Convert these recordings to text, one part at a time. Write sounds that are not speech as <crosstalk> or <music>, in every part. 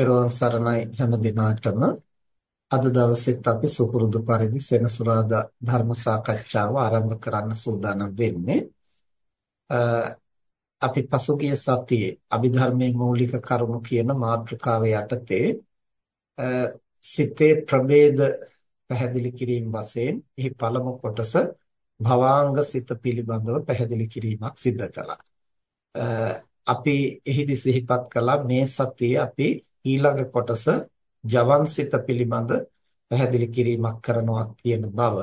පෙරවන් සරණයි හැම දිනාටම අද දවසෙත් අපි සුපුරුදු පරිදි සෙනසුරාදා ධර්ම සාකච්ඡාව ආරම්භ කරන්න සූදානම් වෙන්නේ අපි පසුගිය සතියේ අභිධර්මයේ මූලික කරුණු කියන මාතෘකාව යටතේ සිතේ ප්‍රභේද පැහැදිලි කිරීම වශයෙන් එහි පළමු කොටස භවාංග සිත පිළිබඳව පැහැදිලි කිරීමක් සිදු කළා. අපි එහිදී සිහිපත් කළා මේ සතියේ අපි ඊළඟ කොටස ජවන්සිත පිළිබඳ පැහැදිලි කිරීමක් කරනවා කියන බව.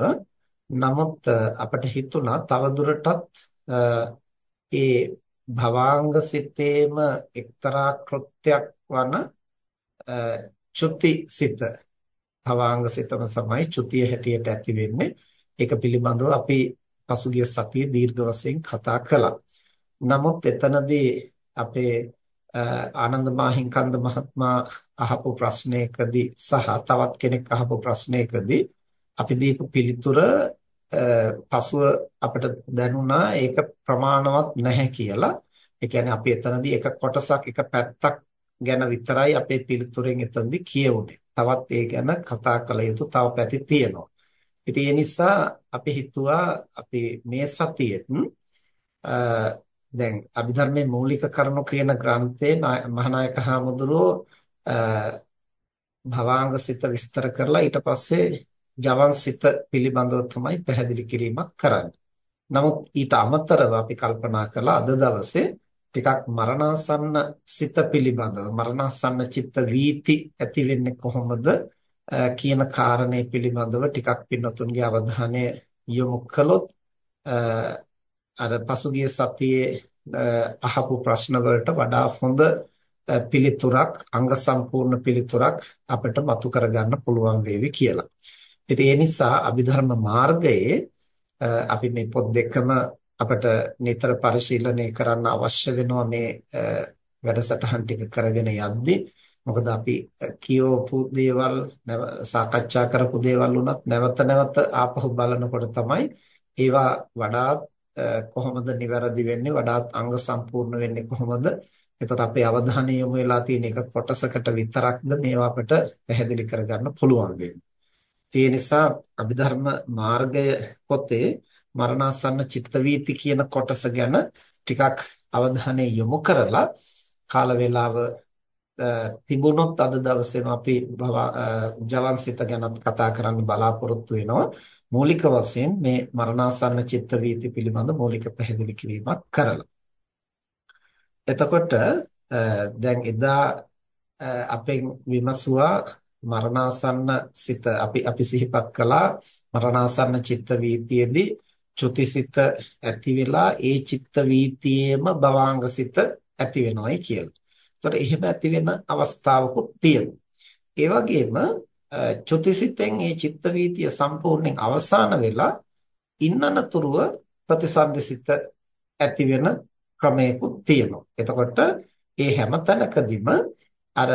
නමුත් අපට හිතුණා තවදුරටත් ඒ භවාංග සිතේම එක්තරා කෘත්‍යයක් වන චුති සිත භවාංග සිතම තමයි චුතිය හැටියට ඇති වෙන්නේ. ඒක පිළිබඳව අපි පසුගිය සතියේ දීර්ඝ වශයෙන් කතා කළා. නමුත් එතනදී අපේ ආනන්ද මාහිම්කන්ද මහත්මයා අහපු ප්‍රශ්නයකදී සහ තවත් කෙනෙක් අහපු ප්‍රශ්නයකදී අපි දීපු පිළිතුර පසුව අපිට දැනුණා ඒක ප්‍රමාණවත් නැහැ කියලා. ඒ කියන්නේ අපි එතනදී එක කොටසක් එක පැත්තක් ගැන විතරයි අපේ පිළිතුරෙන් එතනදී කියවුනේ. තවත් ඒ ගැන කතා කළ යුතු තව පැති තියෙනවා. ඉතින් ඒ නිසා අපි හිතුවා අපි මේ සතියෙත් දැන් අභිධර්මයේ මූලික කරුණු කියන ග්‍රන්ථයේ මහානායක හාමුදුරුවෝ භවාංග සිත විස්තර කරලා ඊට පස්සේ ජවන් සිත පිළිබඳව තමයි පැහැදිලි කිරීමක් කරන්නේ. නමුත් ඊට අමතරව අපි කල්පනා කළා අද දවසේ ටිකක් මරණාසන්න සිත පිළිබඳව මරණාසන්න චිත්ත වීති ඇති වෙන්නේ කොහොමද කියන කාරණේ පිළිබඳව ටිකක් පින්නතුන්ගේ අවධානය යොමු කළොත් අර පසුගිය සතියේ අහපු ප්‍රශ්න වලට වඩා හොඳ පිළිතුරක් අංග සම්පූර්ණ පිළිතුරක් අපිට මතු කරගන්න පුළුවන් වේවි කියලා. ඉතින් ඒ නිසා අභිධර්ම මාර්ගයේ අපි මේ පොත් දෙකම අපිට නිතර පරිශීලනය කරන්න අවශ්‍ය වෙනවා මේ වැඩසටහන් ටික කරගෙන යද්දී මොකද අපි කියවපු දේවල් සාකච්ඡා කරපු දේවල් උනත් නැවත නැවත ආපහු බලනකොට තමයි ඒවා වඩාත් කොහොමද නිවැරදි වෙන්නේ වඩාත් අංග සම්පූර්ණ වෙන්නේ කොහොමද එතකොට අපේ අවධානය යොමු වෙලා තියෙන එක කොටසකට විතරක්ද මේවා අපිට පැහැදිලි කරගන්න පුළුවන් වෙන්නේ. ඒ නිසා අභිධර්ම මාර්ගය පොතේ මරණාසන්න චිත්ත වීති කියන කොටස ගැන ටිකක් අවධානය යොමු කරලා කාල වේලාව තිබුණොත් අද දවසේම අපි ජවන්සිත ගැන කතා කරන්න බලාපොරොත්තු වෙනවා. මූලික වශයෙන් මේ මරණාසන්න චිත්ත වීති පිළිබඳ මූලික පැහැදිලි කිරීමක් කරලා. එතකොට දැන් එදා අපෙන් විමසුවා මරණාසන්න සිත අපි අපි සිහිපත් කළා මරණාසන්න චිත්ත වීතියේදී චුතිසිත ඇති වෙලා ඒ චිත්ත වීතියේම භවාංග සිත ඇති වෙනවයි කියලා. ඒතර එහෙම ඇති වෙන අවස්ථාවකුත් තියෙනවා. ඒ වගේම චුතිසිතෙන් මේ චිත්ත වීතිය සම්පූර්ණයෙන් අවසාන වෙලා ඉන්නනතුරුව ප්‍රතිසන්දිසිත ඇති වෙන ක්‍රමයකුත් තියෙනවා. එතකොට මේ හැම තැනකදීම අර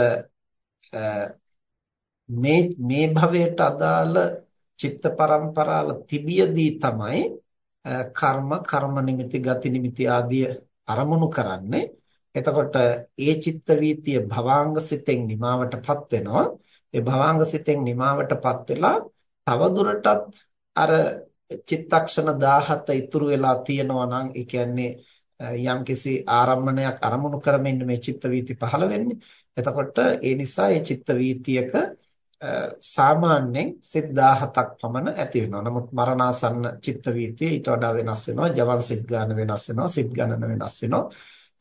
මේ මේ භවයට අදාළ චිත්ත පරම්පරාව තිබියදී තමයි කර්ම කර්ම නිමිති ගති නිමිති ආදී අරමුණු කරන්නේ එතකොට ඒ චිත්ත වීතිය භවාංග සිතෙන් නිමාවටපත් වෙනවා. ඒ භවාංග සිතෙන් නිමාවටපත් වෙලා තවදුරටත් අර චිත්තක්ෂණ 17 ඉතුරු වෙලා තියෙනවා නම් ඒ කියන්නේ යම්කිසි ආරම්මණයක් අරමුණු කරමින් මේ චිත්ත වීති පහළ වෙන්නේ. එතකොට ඒ නිසා මේ චිත්ත වීතියක සාමාන්‍යයෙන් සිත් 17ක් පමණ ඇති වෙනවා. නමුත් මරණාසන්න චිත්ත වීතිය ඊට වඩා වෙනස් වෙනවා. ජවන් සිත් ගන්න වෙනස් වෙනවා. සිත් ගණන වෙනස් වෙනවා.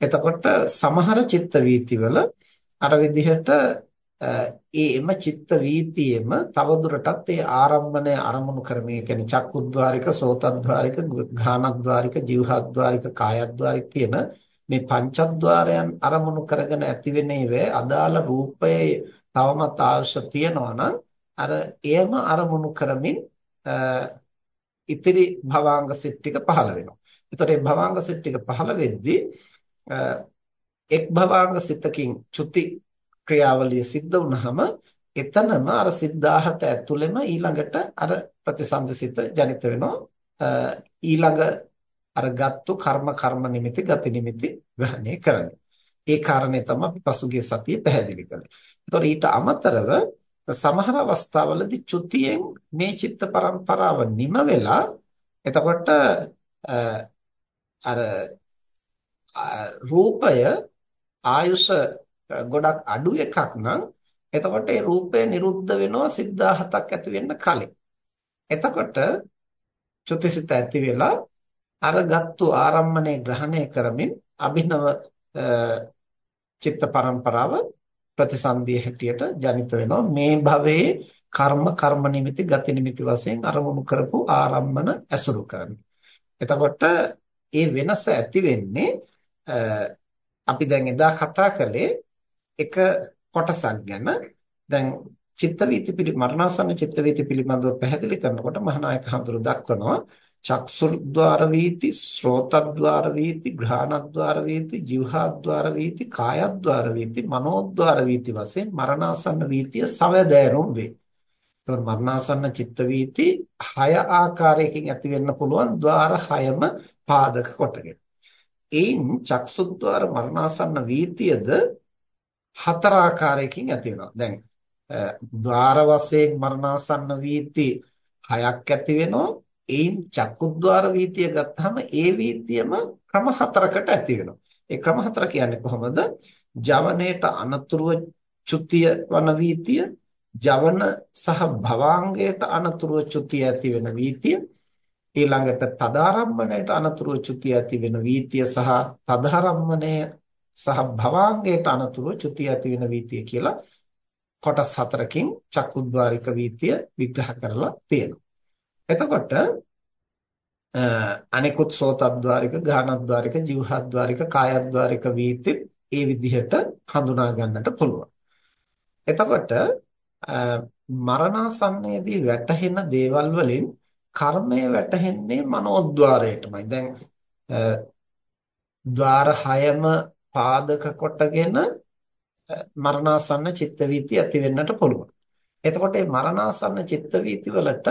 එතකොට සමහර චිත්ත වීතිවල අර විදිහට ඒ එම චිත්ත වීතියෙම තවදුරටත් ඒ ආරම්භණය අරමුණු කරමින් කියන්නේ චක්කුද්්වාරික සෝතද්්වාරික ඝානද්්වාරික જીවහද්්වාරික කායද්්වාරික කියන මේ පංචද්්වාරයන් අරමුණු කරගෙන ඇතිවෙන ඒවේ අදාළ රූපයේ තවමත් අවශ්‍ය තියනවා නම් අර එයම අරමුණු කරමින් ඉතිරි භවාංග සිත් ටික පහළ වෙනවා. එතකොට මේ භවාංග සිත් ටික පහළ වෙද්දී එක් භවාංග සිතකින් චුති ක්‍රියාවලිය සිද්ධ වුනහම එතනම අර සිද්ධාහත ඇතුළෙම ඊළඟට අර ප්‍රතිසන්දසිත ජනිත වෙනවා ඊළඟ අර ගත්තු කර්ම කර්ම නිමිති ගති නිමිති ග්‍රහණය කරන්නේ ඒ කාරණේ තමයි අපි පසුගිය සතියේ පැහැදිලි කළේ. ඒතකොට ඊට අමතරව සමහර අවස්ථාවලදී චුතියෙන් මේ චිත්ත පරම්පරාව නිම වෙලා එතකොට අර රූපය ආයුෂ ගොඩක් අඩු එකක් නම් එතකොට ඒ රූපය නිරුද්ධ වෙනවා සිද්ධාහතක් ඇති වෙන්න කලින්. එතකොට චුතිසිත ඇති වෙලා අරගත්තු ආරම්මණය ග්‍රහණය කරමින් අභිනව චිත්ත පරම්පරාව ප්‍රතිසන්දිය හැටියට ජනිත වෙනවා මේ භවයේ කර්ම කර්ම නිමිති ගති නිමිති වශයෙන් අරමුණු කරපු ආරම්මන ඇසුරු කරමින්. එතකොට ඒ වෙනස ඇති වෙන්නේ අපි දැන් එදා කතා කළේ එක කොටසක් ගැන දැන් චිත්ත වීති පිළි මරණාසන්න චිත්ත වීති පිළිබඳව පැහැදිලි කරනකොට මහානායක හඳුරු දක්වනවා චක්සුද්්වාර වීති ශ්‍රෝතද්්වාර වීති ග්‍රහණද්්වාර වීති જીවහාද්්වාර වීති කායද්්වාර වීති මනෝද්්වාර වීති වශයෙන් මරණාසන්න වීතිය සවැදෑරුම් වේ. එතකොට මරණාසන්න චිත්ත වීති හය ආකාරයකින් ඇති වෙන්න පුළුවන් ద్వාර හයම පාදක කොටගෙන. එයින් චක්සුද්්වාර මරණාසන්න වීතියද හතර ආකාරයකින් ඇති වෙනවා. දැන් ద్వාර වශයෙන් මරණාසන්න වීති හයක් ඇති වෙනවා. ඒයින් චක්කුද්්වාර වීතිය ගත්තාම ඒ වීතියම ක්‍රම හතරකට ඇති වෙනවා. ඒ ක්‍රම හතර කියන්නේ කොහොමද? ජවනයේට අනතුරුව චුතිය වන වීතිය, ජවන සහ භවාංගයට අනතුරුව චුතිය ඇති වෙන වීතිය, ඊළඟට තදාරම්මණයට අනතුරුව චුතිය ඇති වෙන වීතිය සහ තදාරම්මණය සහ භවාංගයට අනතුරුව චුතිය ඇති වෙන වීතිය කියලා කොටස් හතරකින් චක්කුද්්වාරික වීතිය විග්‍රහ කරලා තියෙනවා. එතකොට අනිකුත් සෝතද්්වාරික, ගානද්්වාරික, જીවහද්්වාරික, කායද්්වාරික වීතිත් ඒ විදිහට හඳුනා ගන්නට පුළුවන්. එතකොට මරණාසන්නයේදී වැටහෙන දේවල් වලින් කර්මය වැටහෙන්නේ මනෝද්්වාරයටමයි. දැන් ద్వාර 6ම පාදක කොටගෙන මරණාසන්න චිත්ත වීති ඇති වෙන්නට පුළුවන්. එතකොට මේ මරණාසන්න චිත්ත වීති වලට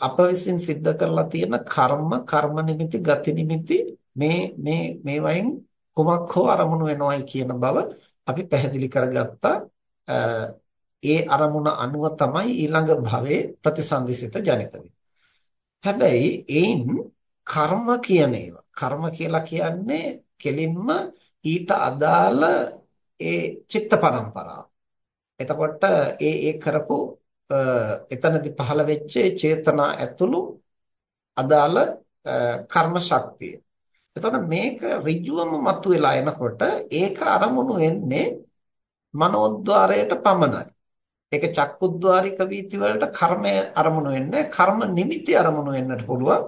අප විසින් සිද්ධ කරලා තියෙන කර්ම කර්ම නිමිති ගති නිමිති මේ මේ මේ වයින් කුමක් හෝ අරමුණු වෙනවයි කියන බව අපි පැහැදිලි කරගත්තා ඒ අරමුණ අනුව තමයි ඊළඟ භවයේ ප්‍රතිසන්දිසිත ජනිත හැබැයි ඒන් කර්ම කියන ඒවා කර්ම කියලා කියන්නේ කෙලින්ම ඊට අදාළ ඒ චිත්ත පරම්පරාව. එතකොට ඒ ඒ කරපු එතනදී පහළ වෙච්ච චේතනා ඇතුළු අදාළ කර්ම ශක්තිය. එතකොට මේක ඍජුවම මතුවලා එනකොට ඒක අරමුණු වෙන්නේ මනෝද්්වාරයට පමණයි. ඒක චක්කුද්්වාරික වීති වලට කර්මය අරමුණු වෙන්නේ කර්ම නිමිති අරමුණු වෙන්නට පුළුවන්.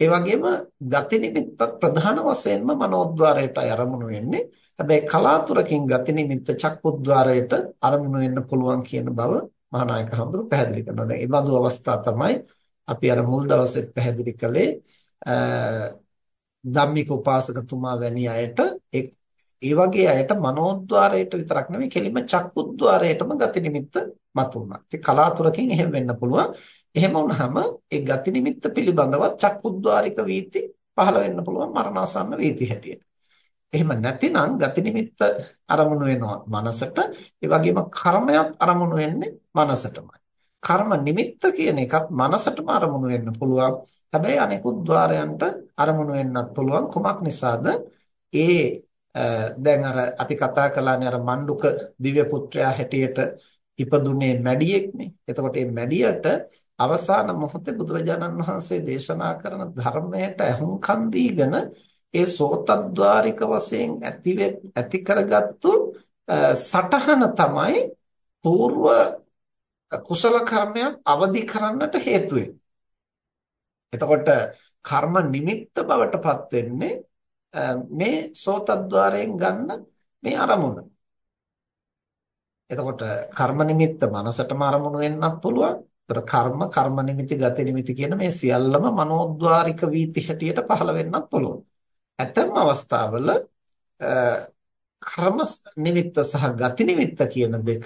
ඒ වගේම ගති නිමිත්ත ප්‍රධාන වශයෙන්ම මනෝද්්වාරයටයි අරමුණු වෙන්නේ. හැබැයි කලාතුරකින් ගති නිමිත්ත චක්කුද්්වාරයට අරමුණු වෙන්න පුළුවන් කියන බව මහානායක හඳුරු පැහැදිලි කරනවා. දැන් මේ බඳු අවස්ථා තමයි අපි අර මුල් දවසේ පැහැදිලි කළේ ධම්මික උපාසකතුමා වැනි අයට ඒ වගේ අයට මනෝද්්වාරයට විතරක් නෙවෙයි කෙලින්ම චක්කුද්්වාරයටම ගති නිමිත්ත මතුවුණා. ඉතින් කලාතුරකින් එහෙම වෙන්න පුළුවන්. එහෙම වුණාම ඒ ගති නිමිත්ත පිළිබඳව චක්කුද්්වාරික වීති පහළ වෙන්න පුළුවන් මරණාසන්න වීති හැටියට. එහෙම නැතිනම් ගති නිමිත්ත අරමුණු වෙනවා මනසට ඒ වගේම කර්මයක් අරමුණු වෙන්නේ මනසටමයි කර්ම නිමිත්ත කියන එකත් මනසටම අරමුණු වෙන්න පුළුවන් හැබැයි අනෙකුත් ద్వාරයන්ට අරමුණු වෙන්නත් පුළුවන් කුමක් නිසාද ඒ දැන් අර අපි කතා කළානේ අර මණ්ඩුක දිව්‍ය පුත්‍රයා හැටියට ඉපදුනේ මැඩියෙක්නේ. එතකොට මේ මැඩියට අවසාන මොහොතේ බුදුරජාණන් වහන්සේ දේශනා කරන ධර්මයට අහුම්කම් දීගෙන ඒ සෝතද්්වාරික වශයෙන් ඇති ඇති කරගත්තු සටහන තමයි పూర్ව කුසල කර්මයක් අවදි කරන්නට හේතු එතකොට කර්ම නිමිත්ත බවටපත් වෙන්නේ මේ සෝතද්්වාරයෙන් ගන්න මේ අරමුණ. එතකොට කර්ම නිමිත්ත මනසටම අරමුණු වෙන්නත් පුළුවන්. ඒතර කර්ම කර්ම නිමිති ගති නිමිති කියන මේ සියල්ලම මනෝද්වාරික වීති හැටියට පහළ වෙන්නත් පුළුවන්. ඇතම් අවස්ථාවල කර්ම නිමිත්ත සහ ගති නිමිත්ත කියන දෙක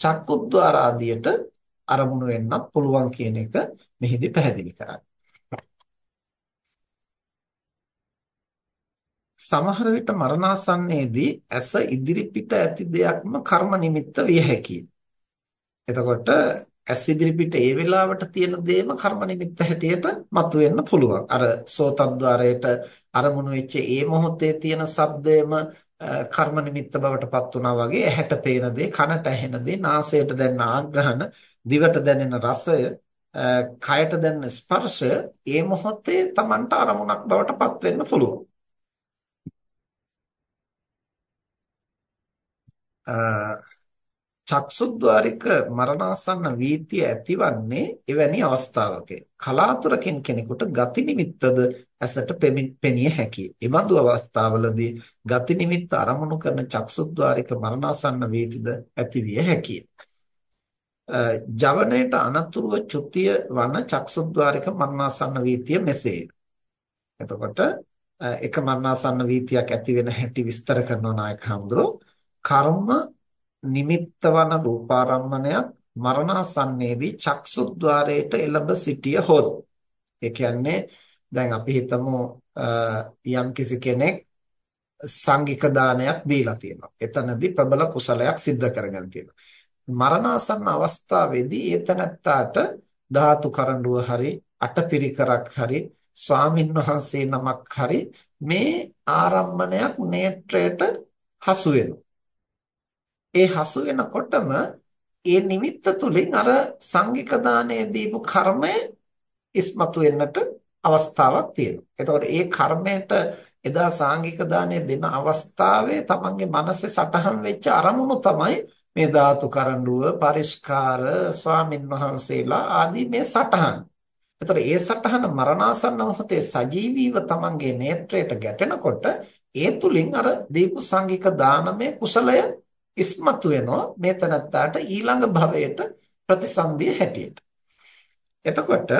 චක්කුද්්වාර ආදියට අරමුණු වෙන්නත් පුළුවන් කියන එක මෙහිදී පැහැදිලි කරන්නේ. සමහර විට මරණාසන්නයේදී ඇස ඉදිරිපිට ඇති දෙයක්ම කර්ම නිමිත්ත විය හැකියි. එතකොට ඇස් ඉදිරිපිට ඒ වෙලාවට තියෙන දේම කර්ම නිමිත්ත හැටියට මතුවෙන්න පුළුවන්. අර සෝතද්්වාරයට අරමුණු වෙච්ච ඒ මොහොතේ තියෙන ශබ්දයම කර්ම නිමිත්ත බවට පත් වුණා වගේ ඇහැට පේන දේ, කනට ඇහෙන දේ, නාසයට දැනෙන ආග්‍රහණ, දිවට දැනෙන රසය, කයට දැනෙන ස්පර්ශය ඒ මොහොතේ Tamanට අරමුණක් බවට පත් වෙන්න පුළුවන්. චක්සුද්්වාරික මරණාසන්න වීතිය ඇතිවන්නේ එවැනි අවස්ථාවක. කලාතුරකින් කෙනෙකුට ගති නිමිත්තද ඇසට පෙනිය හැකියි. එබඳු අවස්ථාවලදී ගති නිමිත්ත අරමුණු කරන චක්සුද්්වාරික මරණාසන්න වීතිද ඇතිවිය හැකියි. ජවනයේට අනතුරුව චුතිය වන චක්සුද්්වාරික මරණාසන්න වීතිය මෙසේ. එතකොට එක මරණාසන්න වීතියක් ඇති වෙන හැටි විස්තර කරනවා නායක හඳුරෝ කර්ම නිමිත්ත වන රූපාරම්මණයක් මරණාසන්නයේදී චක්සුද්්වාරයට එළඹ සිටිය හොත් ඒ කියන්නේ දැන් අපි හිතමු යම් කිසි කෙනෙක් සංඝික දානයක් දීලා තියෙනවා. එතනදී ප්‍රබල කුසලයක් සිද්ධ කරගෙන තියෙනවා. මරණාසන්න අවස්ථාවේදී ඒතනත්තාට ධාතු කරඬුව හරි අටපිරිකරක් හරි ස්වාමින් වහන්සේ නමක් හරි මේ ආරම්මණයක් නේත්‍රයට හසු වෙනවා. ඒ හසු වෙනකොටම ඒ නිමිත්ත තුලින් අර සංඝික දානයේ දීපු කර්මය ඉස්මතු වෙන්නට අවස්ථාවක් තියෙනවා. එතකොට ඒ කර්මයට එදා සාංගික දානය දෙන අවස්ථාවේ තමන්ගේ මනසේ සටහන් වෙච්ච අරමුණු තමයි මේ ධාතු කරඬුව, පරිස්කාර, ස්වාමින් වහන්සේලා ආදී මේ සටහන්. එතකොට ඒ සටහන මරණාසන්න මොහොතේ සජීවීව තමන්ගේ නේත්‍රයට ගැටෙනකොට ඒ තුලින් අර දීපු සංඝික දානමය කුසලය ඉස්මතු වෙනවා මේ තනත්තාට ඊළඟ භවයට ප්‍රතිසන්දිය හැටියට. එතකොට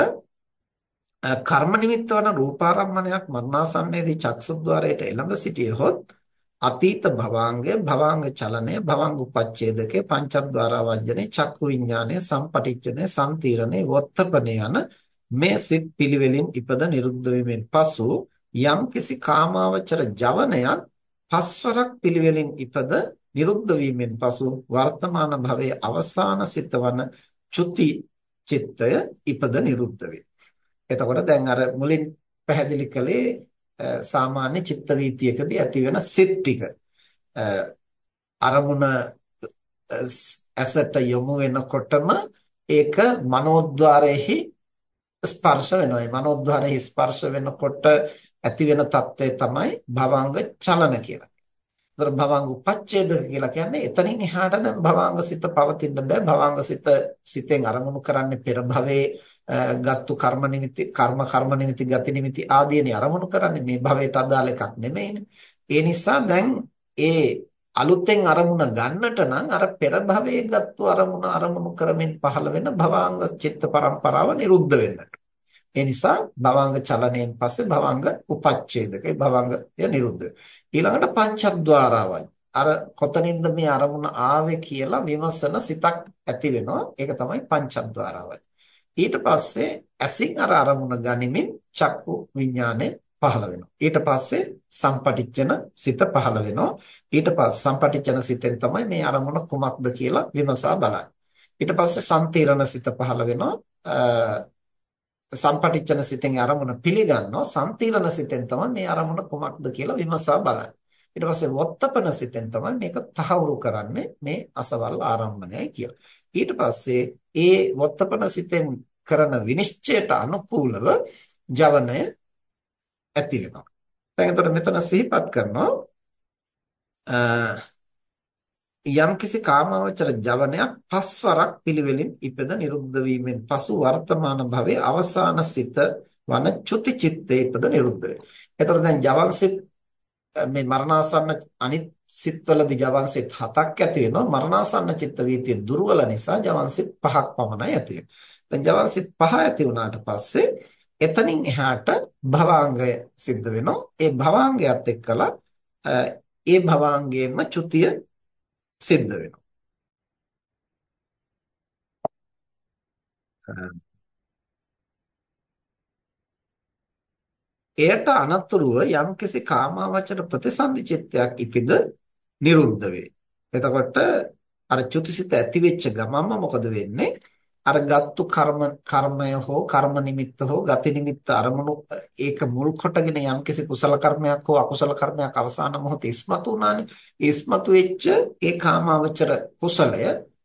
කර්ම නිමිත්ත වන රූපාරම්මණයක් මරණාසන්නයේදී චක්සුද්්වාරයට එළඹ සිටියහොත් අතීත භවාංගය භවාංග චලනය භවංග උපච්ඡේදකේ පංචද්වාරා වජ්ජනේ චක්කු විඥානය සම්පටිච්ඡනේ සම්තිරණේ වොත්තපනේ යන මේ සිත් පිළිවෙලින් ඉපද නිරුද්ධ වීමෙන් පසු යම් කිසි කාමාවචර ජවනයක් පස්වරක් පිළිවෙලින් ඉපද නිරුද්ධ වීමෙන් පසු වර්තමාන භවයේ අවසාන සිතවන චුති චිත්තය ඉපද නිරුද්ධ වේ. එතකොට දැන් අර මුලින් පැහැදිලි කළේ සාමාන්‍ය චිත්ත වීතියකදී ඇති වෙන සිත් ටික. අරමුණ ඇසට යොමු වෙනකොටම ඒක මනෝද්වාරයේහි ස්පර්ශ වෙනවා. ඒ මනෝද්වාරයේ ස්පර්ශ වෙනකොට ඇති වෙන తත්වය තමයි භවංග චලන කියලා. ඒතර භවංග උපච්ඡේදක කියලා කියන්නේ එතනින් එහාට දැන් භවංග සිත පවතින්න බෑ. භවංග සිත සිතෙන් අරමුණු කරන්නේ පෙර භවයේ ගත්තු කර්ම නිමිති කර්ම කර්ම නිමිති ගති නිමිති ආදීනේ අරමුණු කරන්නේ මේ භවයට අදාළ එකක් නෙමෙයිනේ. ඒ නිසා දැන් ඒ අලුතෙන් අරමුණ ගන්නට නම් අර පෙර භවයේ ගත්තු අරමුණ අරමුණු කරමින් පහළ වෙන භවංග චිත්ත පරම්පරාව නිරුද්ධ වෙන්නට. ඒ නිසා භවංග චලනයෙන් පස්සේ භවංග උපච්ඡේදකේ භවංගය නිරුද්ධ ඊළඟට පංචද්වාරාවයි. අර කොතනින්ද මේ අරමුණ ආවේ කියලා විමසන සිතක් ඇති වෙනවා. ඒක තමයි පංචද්වාරාවයි. ඊට පස්සේ ඇසින් අර අරමුණ ගනිමින් චක්කු විඥානය පහළ වෙනවා. ඊට පස්සේ සම්පටිච්ඡන සිත පහළ වෙනවා. ඊට පස්සේ සම්පටිච්ඡන සිතෙන් තමයි මේ අරමුණ කුමක්ද කියලා විමසා බලන්නේ. ඊට පස්සේ සම්තීරණ සිත පහළ වෙනවා. සම්පටිච්ඡන සිතෙන් අරමුණ පිළිගන්නවා. සම්තිරණ සිතෙන් තමයි මේ අරමුණ කොමක්ද කියලා විමසා බලන්නේ. ඊට පස්සේ වොත්තපන සිතෙන් තමයි මේක තහවුරු කරන්නේ මේ අසවල් ආරම්භණයයි කියලා. ඊට පස්සේ ඒ වොත්තපන සිතෙන් කරන විනිශ්චයට අනුකූලව ජවනය ඇති වෙනවා. දැන් එතකොට මෙතන සිහිපත් කරනවා යම්කිසි කාමාවචර ජවනයක් පස්වරක් පිළිවෙලින් ඉපද නිරුද්ධ වීමෙන් පසු වර්තමාන භවයේ අවසාන සිත වන චුති චිත්තේ ඉපද නිරුද්ධ වේ. එතකොට දැන් ජවන් සිත් මේ මරණාසන්න අනිත් සිත්වලදී ජවන් සිත් හතක් ඇති වෙනවා. මරණාසන්න චිත්ත වීතිය දුර්වල නිසා ජවන් සිත් පහක් පමණයි ඇති වෙන්නේ. දැන් ජවන් සිත් පහ ඇති වුණාට පස්සේ එතනින් එහාට භවාංගය සිද්ධ වෙනවා. ඒ භවාංගයත් එක්කලා ඒ භවාංගයෙන්ම චුතිය සිද්ධ වෙනවා. එයට අනතුරුව යම්කිසි කාමාවචර ප්‍රතිසන්දි චිත්තයක් ඉපිද නිරුද්ධ වේ. එතකොට අර චුතිසිත ඇති වෙච්ච ගමන්ම මොකද වෙන්නේ? අර ගත්තු කර්ම කර්මය හෝ කර්ම නිමිත්ත හෝ ගති නිමිත්ත අරමුණු ඒක මුල් කොටගෙන යම්කිසි කුසල කර්මයක් හෝ අකුසල කර්මයක් අවසාන මොහොතේ ඉස්මතු වුණානේ. ඉස්මතු වෙච්ච ඒ කාමාවචර කුසලය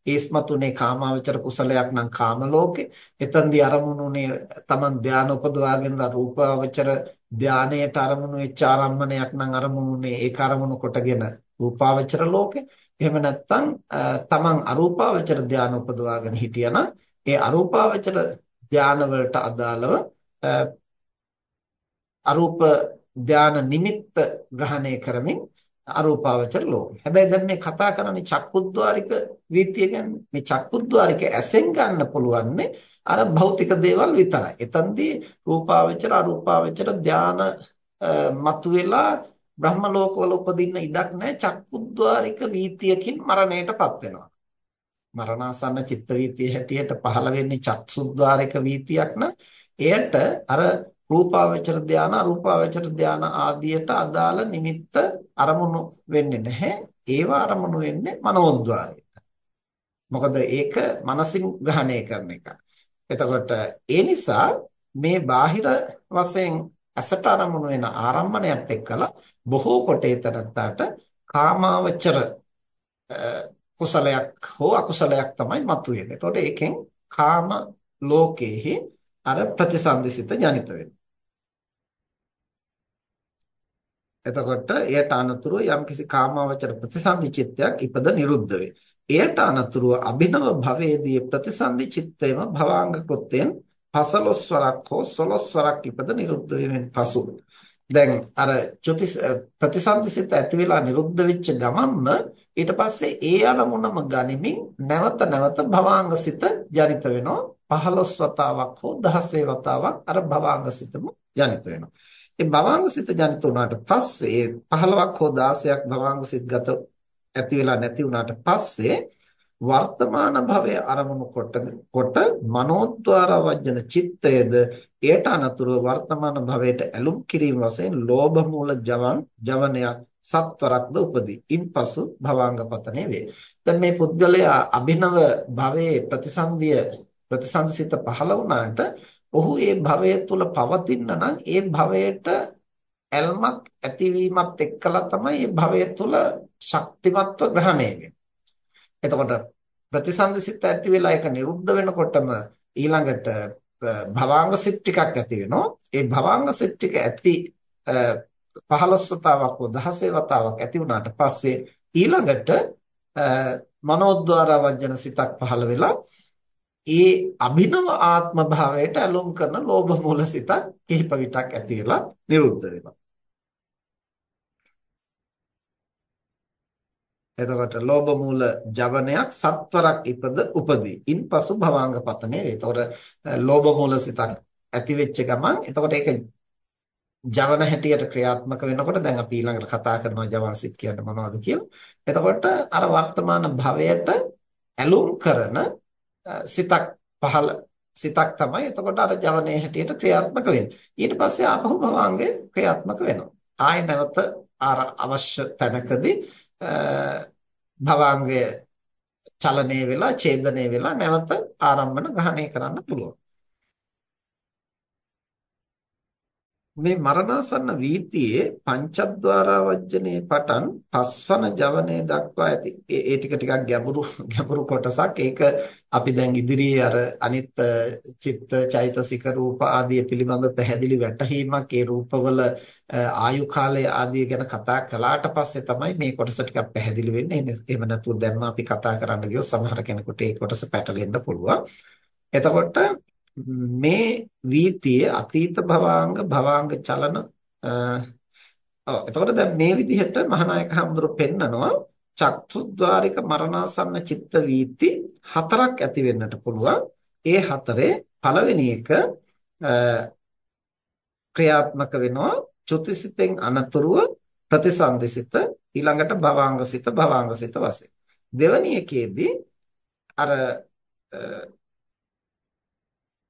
ඒස්මතුනේ කාමාවචර කුසලයක් නම් කාම ලෝකේ එතෙන්දී අරමුණුනේ Taman ධානය උපදවාගෙන රූපාවචර ධානයට අරමුණු වෙච්ච ආරම්මණයක් නම් අරමුණුනේ ඒක අරමුණු කොටගෙන රූපාවචර ලෝකේ එහෙම නැත්නම් Taman අරූපාවචර ධානය උපදවාගෙන හිටියනම් ඒ අරූපාවචර ධාන වලට අදාළව අරූප ධාන නිමිත්ත ග්‍රහණය කරමින් අරූපාවචර ලෝකය. හැබැයි දැන් මේ කතා කරන්නේ චක්කුද්්වාරික වීතිය ගැන. මේ චක්කුද්්වාරික ඇසෙන් ගන්න පුළුවන්නේ අර භෞතික දේවල් විතරයි. එතනදී රූපාවචර අරූපාවචර ධාන මතුවෙලා බ්‍රහ්ම ලෝකවල උපදින්න ඉඩක් නැහැ. චක්කුද්්වාරික වීතියකින් මරණයටපත් වෙනවා. මරණාසන්න චිත්ත වීතිය හැටියට පහළ වෙන්නේ චක්සුද්්වාරික වීතියක් නම් එයට අර රූපාවචර ධාන අරූපාවචර ධාන ආදියට අදාළ නිමිත්ත අරමුණු වෙන්නේ නැහැ. ඒවා අරමුණු වෙන්නේ මනෝද්වාරයට. මොකද ඒක මනසින් ග්‍රහණය කරන එක. එතකොට ඒ නිසා මේ බාහිර වශයෙන් අසට අරමුණු වෙන ආරම්මණයත් එක්කලා බොහෝ කොට ඒතරත්තාට කාමාවචර කුසලයක් හෝ අකුසලයක් තමයි මතුවෙන්නේ. එතකොට ඒකෙන් කාම ලෝකේහි අර ප්‍රතිසන්දිසිත ජනිත වෙනවා. එතකොට එයට අනතුරුව යම්කිසි කාමාවචර ප්‍රතිසන්දි චිත්තයක් ඉපද නිරුද්ධ වේ. එයට අනතුරුව අභිනව භවයේදී ප්‍රතිසන්දි චිත්තයම භවාංග කෘත්‍යයෙන් 15 වරක් හෝ 16 වරක් ඉපද නිරුද්ධ වීමෙන් පසු දැන් අර චුති ප්‍රතිසන්දිසිත ඇති වෙලා නිරුද්ධ වෙච්ච ගමන්ම ඊට පස්සේ ඒ අරමුණම ගනිමින් නැවත නැවත භවාංගසිත ජනිත වෙනවා. 15 වතාවක් හෝ 16 වතාවක් අර භවාංගසිතම ජනිත වෙනවා. ඒ භවාංගසිත ජනිත වුණාට පස්සේ 15ක් හෝ 16ක් භවාංගසිත ගත ඇති වෙලා නැති වුණාට පස්සේ වර්තමාන භවයේ අරමුණු කොට කොට මනෝද්වාර වජ්ජන චිත්තයේද එයට අනතුරුව වර්තමාන භවයට ඇලුම් කිරීම වශයෙන් ලෝභ මූල ජවන් ජවනයක් සත්වරක්ද උපදී. ඉන්පසු භවාංග පතනේ වේ. දැන් මේ පුද්ගලයා අභිනව භවයේ ප්‍රතිසන්දිය ප්‍රතිසන්සිත පහළ වුණාට ඔහු ඒ භවය තුල පවතින නම් ඒ භවයට ඇල්මක් ඇතිවීමත් එක්කලා තමයි ඒ භවය තුල ශක්තිමත්ව ග්‍රහණය වෙන්නේ. එතකොට ප්‍රතිසන්දිසිත ඇති වෙලා ඒක නිරුද්ධ වෙනකොටම ඊළඟට භවාංග සිත් ටිකක් ඇති වෙනවා. ඒ භවාංග සිත් ටික ඇති 15 වතාවක් හෝ 16 වතාවක් ඇති වුණාට පස්සේ ඊළඟට මනෝද්වාර වජ්ජන සිතක් පහළ වෙලා ඒ අභිනව ආත්ම භාවයට ඇලුම් කරන ලෝභ මූල සිතක් කිහිප විටක් ඇති වෙලා නිරුද්ධ වෙනවා. එතකොට ලෝභ මූල ජවනයක් සත්වරක් ඉපද උපදී. ඉන්පසු භවාංග පතනේ වේ. එතකොට ලෝභ මූල සිතක් ඇති වෙච්ච ගමන් එතකොට ඒක ජවන හැටියට ක්‍රියාත්මක වෙනකොට දැන් අපි ඊළඟට කතා කරනවා ජවන් සිත් කියන්නේ මොනවද කියලා. එතකොට අර වර්තමාන භවයට ඇලුම් කරන සිතක් පහළ සිතක් තමයි එතකොට අර ජවනයේ හැටියට ක්‍රියාත්මක වෙන්නේ. ඊට පස්සේ ආපහු භවංගේ ක්‍රියාත්මක වෙනවා. ආය නැවත අර අවශ්‍ය තැනකදී භවංගය චලනය වෙලා ඡේදනය වෙලා නැවත ආරම්භන ග්‍රහණය කරන්න පුළුවන්. මේ මරණාසන්න වීතියේ පංචද්වාර වජ්ජනේ පටන් පස්වන ජවනයේ දක්වා ඇති. ඒ ටික ටිකක් ගැඹුරු <laughs> ගැඹුරු කොටසක්. ඒක අපි දැන් ඉදිරියේ අර අනිත් චිත්ත චෛතසික රූප ආදී පිළිබඳ පැහැදිලි වැටහීමක්. ඒ රූපවල ආයු කාලය ආදී ගැන කතා කළාට පස්සේ තමයි මේ කොටස ටිකක් පැහැදිලි වෙන්නේ. එහෙම නැතුව දැන්ම අපි කතා කරන්න ගියොත් සමහර කෙනෙකුට ඒ කොටස පැටලෙන්න පුළුවන්. එතකොට මේ වීතියේ අතීත භවාංග භවාංග චලන ඔව්. එතකොට දැන් මේ විදිහට මහානායක හඳුරු පෙන්නනවා චක්සුද්්වාරික මරණාසන්න චිත්ත වීති හතරක් ඇති වෙන්නට පුළුවන්. ඒ හතරේ පළවෙනි එක ක්‍රියාත්මක වෙනවා චුතිසිතෙන් අනතුරුව ප්‍රතිසන්දිසිත ඊළඟට භවාංගසිත භවාංගසිත වශයෙන්. දෙවැනි එකේදී අර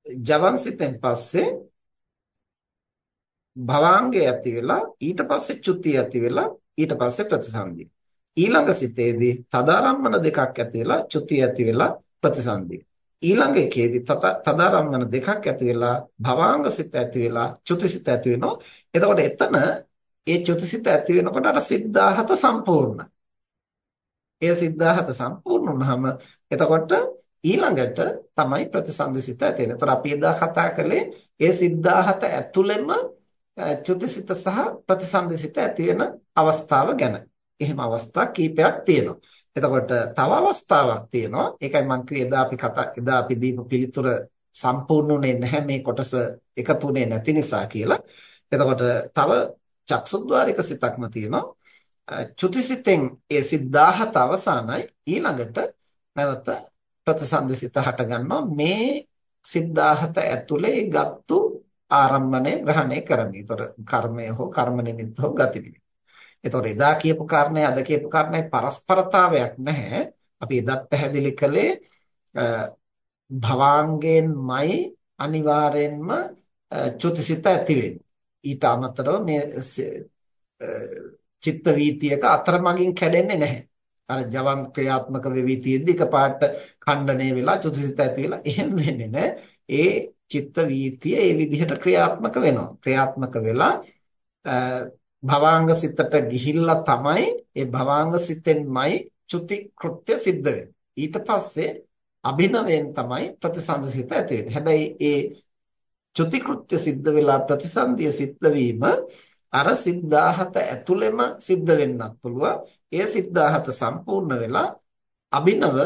ජවන් සිතෙන් පස්සේ භවාංගය ඇති වෙලා ඊට පස්සේ චුතිය ඇති වෙලා ඊට පස්සේ ප්‍රතිසන්දිය. ඊළඟ සිතේදී තදාරම්මන දෙකක් ඇති වෙලා චුතිය ඇති වෙලා ප්‍රතිසන්දිය. ඊළඟ එකේදී තදාරම්මන දෙකක් ඇති වෙලා භවාංග සිත ඇති වෙලා චුතිසිත ඇති වෙනවා. එතකොට එතන ඒ චුතිසිත ඇති වෙනකොට අර සිද්ධාහත සම්පූර්ණයි. ඒ සිද්ධාහත සම්පූර්ණ වුනහම එතකොට ඊළඟට තමයි ප්‍රතිසන්දිසිත ඇති වෙන්නේ. එතකොට අපි එදා කතා කළේ ඒ සිද්ධාහත ඇතුළෙම චුතිසිත සහ ප්‍රතිසන්දිසිත ඇති වෙන අවස්ථාව ගැන. එහෙම අවස්ථා කීපයක් තියෙනවා. එතකොට තව අවස්ථාවක් තියෙනවා. ඒකයි මම කිව්වේ එදා අපි කතා එදා අපි දීපු පිළිතුර සම්පූර්ණුනේ නැහැ මේ කොටස එකතුනේ නැති නිසා කියලා. එතකොට තව චක්සුද්්වාරික සිතක්ම තියෙනවා. චුතිසිතෙන් ඒ සිද්ධාහත අවසానයි ඊළඟට නැවත ප්‍රතිසන්දිසිත හට ගන්නවා මේ සිද්ධාහත ඇතුලේ ගත්තු ආරම්භණය ග්‍රහණය කරන්නේ. ඒතර කර්මය හෝ කර්ම නිමිත්ත හෝ ගති නිමිත්ත. ඒතකොට එදා කියපු කාරණේ අද කියපු කාරණේ පරස්පරතාවයක් නැහැ. අපි එදත් පැහැදිලි කළේ භවාංගයෙන්මයි අනිවාර්යෙන්ම චුතිසිත ඇති වෙන්නේ. ඊට අමතරව මේ චිත්ත වීතියක අතරමඟින් කැඩෙන්නේ නැහැ. අර ජවන් ක්‍රියාත්මක වෙවි තියෙද්දි එකපාරට ඛණ්ඩණය වෙලා චුතිසිත ඇති වෙලා එහෙම වෙන්නේ නැහැ. ඒ චිත්ත වීතිය ඒ විදිහට ක්‍රියාත්මක වෙනවා. ක්‍රියාත්මක වෙලා භවාංග සිතට ගිහිල්ලා තමයි ඒ භවාංග සිතෙන්මයි චුති කෘත්‍ය සිද්ධ වෙන්නේ. ඊට පස්සේ අභිනවයෙන් තමයි ප්‍රතිසන්දි සිත ඇති වෙන්නේ. හැබැයි ඒ චුති කෘත්‍ය සිද්ධ වෙලා ප්‍රතිසන්දිය සිද්ධ වීම අර සිද්ධාහත ඇතුළෙම සිද්ධ වෙන්නත් පුළුවන්. ඒ සිද්ධාහත සම්පූර්ණ වෙලා අභිනව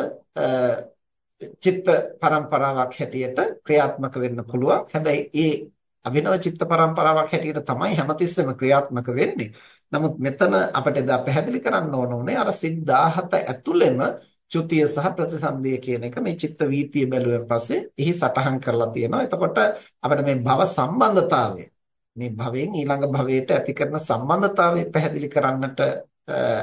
චිත්ත පරම්පරාවක් හැටියට ක්‍රියාත්මක වෙන්න පුළුවන්. හැබැයි ඒ අභිනව චිත්ත පරම්පරාවක් හැටියට තමයි හැමතිස්සෙම ක්‍රියාත්මක වෙන්නේ. නමුත් මෙතන අපිට එදා පැහැදිලි කරන්න ඕන උනේ අර සිද්ධාහත ඇතුළෙම චුතිය සහ ප්‍රතිසන්දිය කියන එක මේ චිත්ත වීතිය බැලුවෙන් පස්සේ එහි සටහන් කරලා තියෙනවා. එතකොට අපිට මේ භව සම්බන්ධතාවය මේ භවයෙන් ඊළඟ භවයට ඇති කරන සම්බන්ධතාවය පැහැදිලි කරන්නට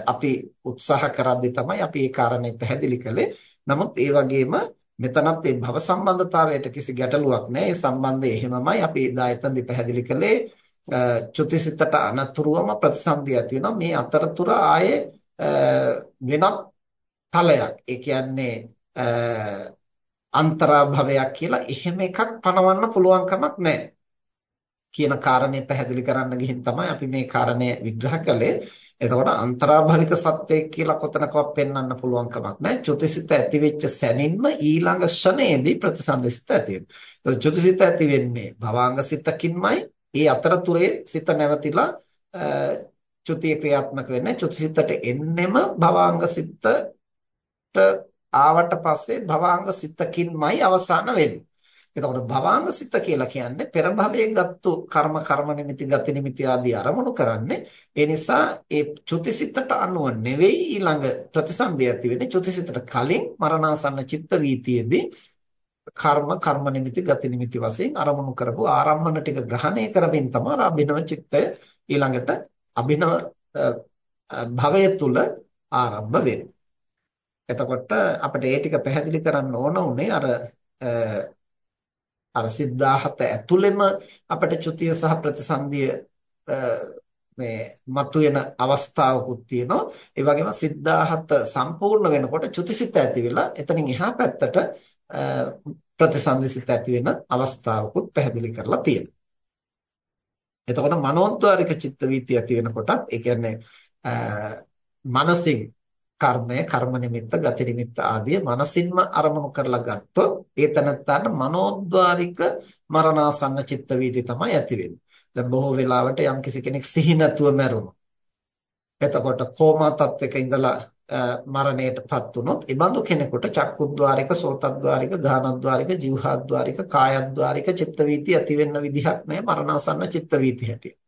අපි උත්සාහ කරද්දී තමයි අපි ඒ කාරණේ පැහැදිලි කළේ. නමුත් ඒ වගේම මෙතනත් මේ භව සම්බන්ධතාවයට කිසි ගැටලුවක් නැහැ. ඒ සම්බන්ධය එහෙමමයි අපි එදා එතනදී පැහැදිලි කළේ චුතිසිතට අනතුරුවම ප්‍රතිසන්දිය ඇති වෙනවා. මේ අතරතුර ආයේ වෙනත් ඵලයක්. ඒ කියන්නේ අන්තරාභවයක් කියලා එහෙම එකක් පනවන්න පුළුවන් කමක් නැහැ. කියන කාරණේ පැහැදිලි කරන්න ගිහින් තමයි අපි මේ කාරණය විග්‍රහ කළේ. එතකොට අන්තරාභවික සත්‍යය කියලා කොතනකවත් පෙන්වන්න පුළුවන් කමක් නැහැ. චුතිසිත ඇති වෙච්ච සැනින්ම ඊළඟ ෂණයේදී ප්‍රතිසන්දිසිත ඇති වෙනවා. එතකොට චුතිසිත ඇති වෙන්නේ භවාංග සිතකින්මයි. ඒ අතරතුරේ සිත නැවතිලා චුතිය ක්‍රියාත්මක වෙන්නේ. චුතිසිතට එන්නෙම භවාංග සිතට ආවට පස්සේ භවාංග සිතකින්මයි අවසාන වෙන්නේ. එතකොට භවාංග සිත කියලා කියන්නේ පෙර භවයේ ගත්තු කර්ම කර්ම නිමිති ගති නිමිති ආදී අරමුණු කරන්නේ ඒ නිසා ඒ චුතිසිතට අනුව නෙවෙයි ඊළඟ ප්‍රතිසන්දිය ඇති වෙන්නේ චුතිසිතට කලින් මරණාසන්න චිත්ත වීතියේදී කර්ම කර්ම නිමිති ගති නිමිති වශයෙන් අරමුණු කරපු ආරම්භන ටික ග්‍රහණය කරමින් තමයි අභිනව චිත්තය ඊළඟට අභිනව භවය තුල ආරම්භ වෙන්නේ. එතකොට අපිට ඒ ටික පැහැදිලි කරන්න ඕන උනේ අර අර සිද්ධාහත ඇතුළෙම අපිට චුතිය සහ ප්‍රතිසන්දිය මේ මතුවෙන අවස්ථාවකුත් තියෙනවා. ඒ වගේම සිද්ධාහත සම්පූර්ණ වෙනකොට චුතිසිත ඇති වෙලා එතනින් එහා පැත්තට ප්‍රතිසන්දිසිත ඇති වෙන අවස්ථාවකුත් පැහැදිලි කරලා තියෙනවා. එතකොට මනෝද්වාරික චිත්ත වීතිය ඇති වෙනකොටත් ඒ කියන්නේ මනසින් කර්මය, කර්ම නිමිත්ත, ගති නිමිත්ත ආදී මනසින්ම අරමුණු කරලා ගත්තොත් ඒ තනත්තාට මනෝද්වාරික මරණාසන්න චිත්ත වීති තමයි ඇති වෙන්නේ. දැන් බොහෝ වෙලාවට යම්කිසි කෙනෙක් සිහි නැතුව මැරුණා. එතකොට කෝමා තත්වයක ඉඳලා මරණයටපත් වුනොත් ඒ බඳු කෙනෙකුට චක්කුද්්වාරික, සෝතද්්වාරික, ගානද්්වාරික, જીවහද්්වාරික, කායද්්වාරික චිත්ත වීති ඇති වෙන්න විදිහක් නැහැ මරණාසන්න චිත්ත වීති හැටියට.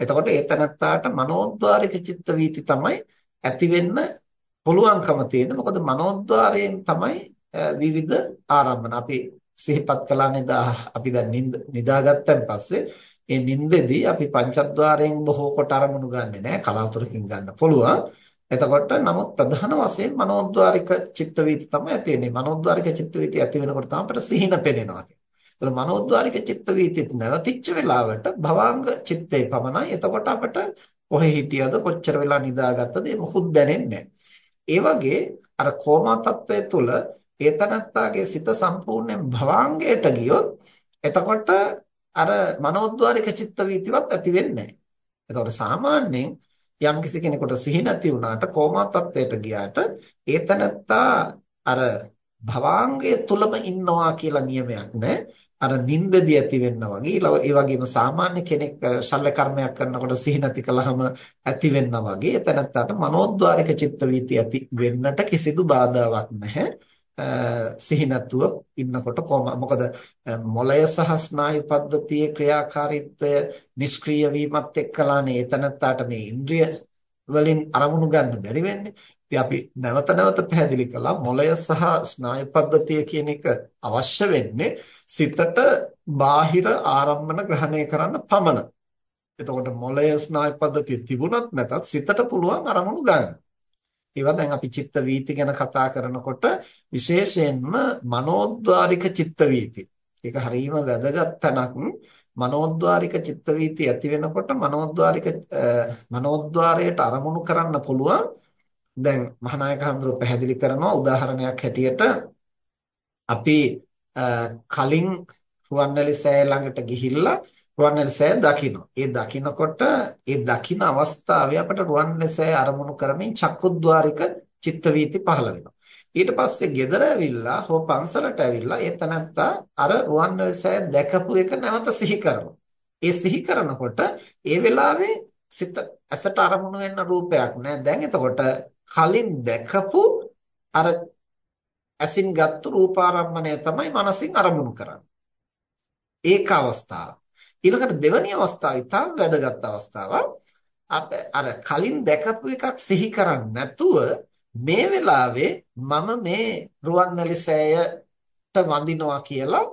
එතකොට ඒ තනත්තාට මනෝද්වාරික චිත්ත වීති තමයි ඇති වෙන්න පුළුවන්කම තියෙන මොකද මනෝද්වාරයෙන් තමයි විවිධ ආරම්භන. අපි සිහිපත් කළා නේද? අපි දැන් නිදාගත්තන් පස්සේ ඒ නිින්දෙදී අපි පංචද්වාරයෙන් බොහෝ කොට අරමුණු ගන්නෙ නෑ කලාතුරකින් ගන්න පුළුවන්. එතකොට නමුත් ප්‍රධාන වශයෙන් මනෝද්වාරික චිත්ත වීති තමයි ඇති වෙන්නේ. මනෝද්වාරික චිත්ත වීති ඇති වෙනකොට තමයි අපිට සිහින පෙනෙනවා ඒතර මනෝද්වාරික චිත්ත වීතිත් නැවතිච්ච වෙලාවට භවාංග චිත්තේ පමණයි. එතකොට අපිට කොහේ හිටියද කොච්චර වෙලා නිදාගත්තද ඒ මොකුත් දැනෙන්නේ ඒ වගේ අර කෝමා තත්වයේ තුල ඒතනත්තාගේ සිත සම්පූර්ණයෙන් භවාංගයට ගියොත් එතකොට අර මනෝද්වාරික චිත්ත වීතිවත් ඇති වෙන්නේ නැහැ. එතකොට සාමාන්‍යයෙන් යම් කිසි කෙනෙකුට සිහි නැති වුණාට කෝමා තත්වයට ගියාට ඒතනත්තා අර භවාංගය තුලම ඉන්නවා කියලා නියමයක් නැහැ. අර නින්දදී ඇති වෙන්න වගේ ඒ වගේම සාමාන්‍ය කෙනෙක් ශල්‍ය කර්මයක් කරනකොට සිහි නැති කලහම ඇති වෙන්න වගේ එතනත්තට මනෝද්වාරික චිත්ත වීති ඇති වෙන්නට කිසිදු බාධාවක් නැහැ. සිහි නැතුව ඉන්නකොට කොහොම මොකද මොළය සහ ස්නායු පද්ධතියේ ක්‍රියාකාරීත්වය නිෂ්ක්‍රීය වීමත් එක්කලානේ එතනත්තාට මේ ඉන්ද්‍රිය වලින් අරමුණු ගන්න බැරි වෙන්නේ. ඉතින් අපි නැවත නැවත පැහැදිලි කළා මොළය සහ ස්නායු පද්ධතිය කියන එක අවශ්‍ය වෙන්නේ සිතට බාහිර ආරම්මන ග්‍රහණය කරන්න පමණ. එතකොට මොළය ස්නායු පද්ධතිය තිබුණත් නැතත් සිතට පුළුවන් අරමුණු ගන්න. ඒවා දැන් අපි චිත්ත වීති ගැන කතා කරනකොට විශේෂයෙන්ම මනෝද්වාරික චිත්ත වීති. ඒක හරීම වැදගත් තැනක්. මනෝද්වාරික චිත්ත වීති ඇති වෙනකොට මනෝද්වාරික මනෝද්වාරයට අරමුණු කරන්න පුළුවන්. දැන් මහානායක හඳුරු පැහැදිලි කරනවා උදාහරණයක් හැටියට අපි කලින් රුවන්වැලි සෑය ළඟට ගිහිල්ලා රුවන්වැලිසෑය දකින්න. ඒ දකින්නකොට ඒ දකින්න අවස්ථාවේ අපට රුවන්වැලිසෑය අරමුණු කරමින් චක්කුද්්වාරික චිත්ත වීති පහළ වෙනවා. ඊට පස්සේ ගෙදර ඇවිල්ලා හෝ පන්සලට ඇවිල්ලා ඒ තනත්තා අර රුවන්වැලිසෑය දැකපු එක නැවත සිහි කරනවා. ඒ සිහි කරනකොට ඒ වෙලාවේ සිත ඇසට අරමුණු වෙන්න රූපයක් නෑ. දැන් එතකොට කලින් දැකපු අර ඇසින් ගත්තු රූපාරම්මණය තමයි මනසින් අරමුණු කරන්නේ. ඒක අවස්ථාව. ඊළඟට දෙවැනි අවස්ථාව ඉතාම වැදගත් අවස්ථාවක්. අර කලින් දැකපු එකක් සිහි කරන්නේ නැතුව මේ වෙලාවේ මම මේ රුවන්වැලි සෑයට වඳිනවා කියලා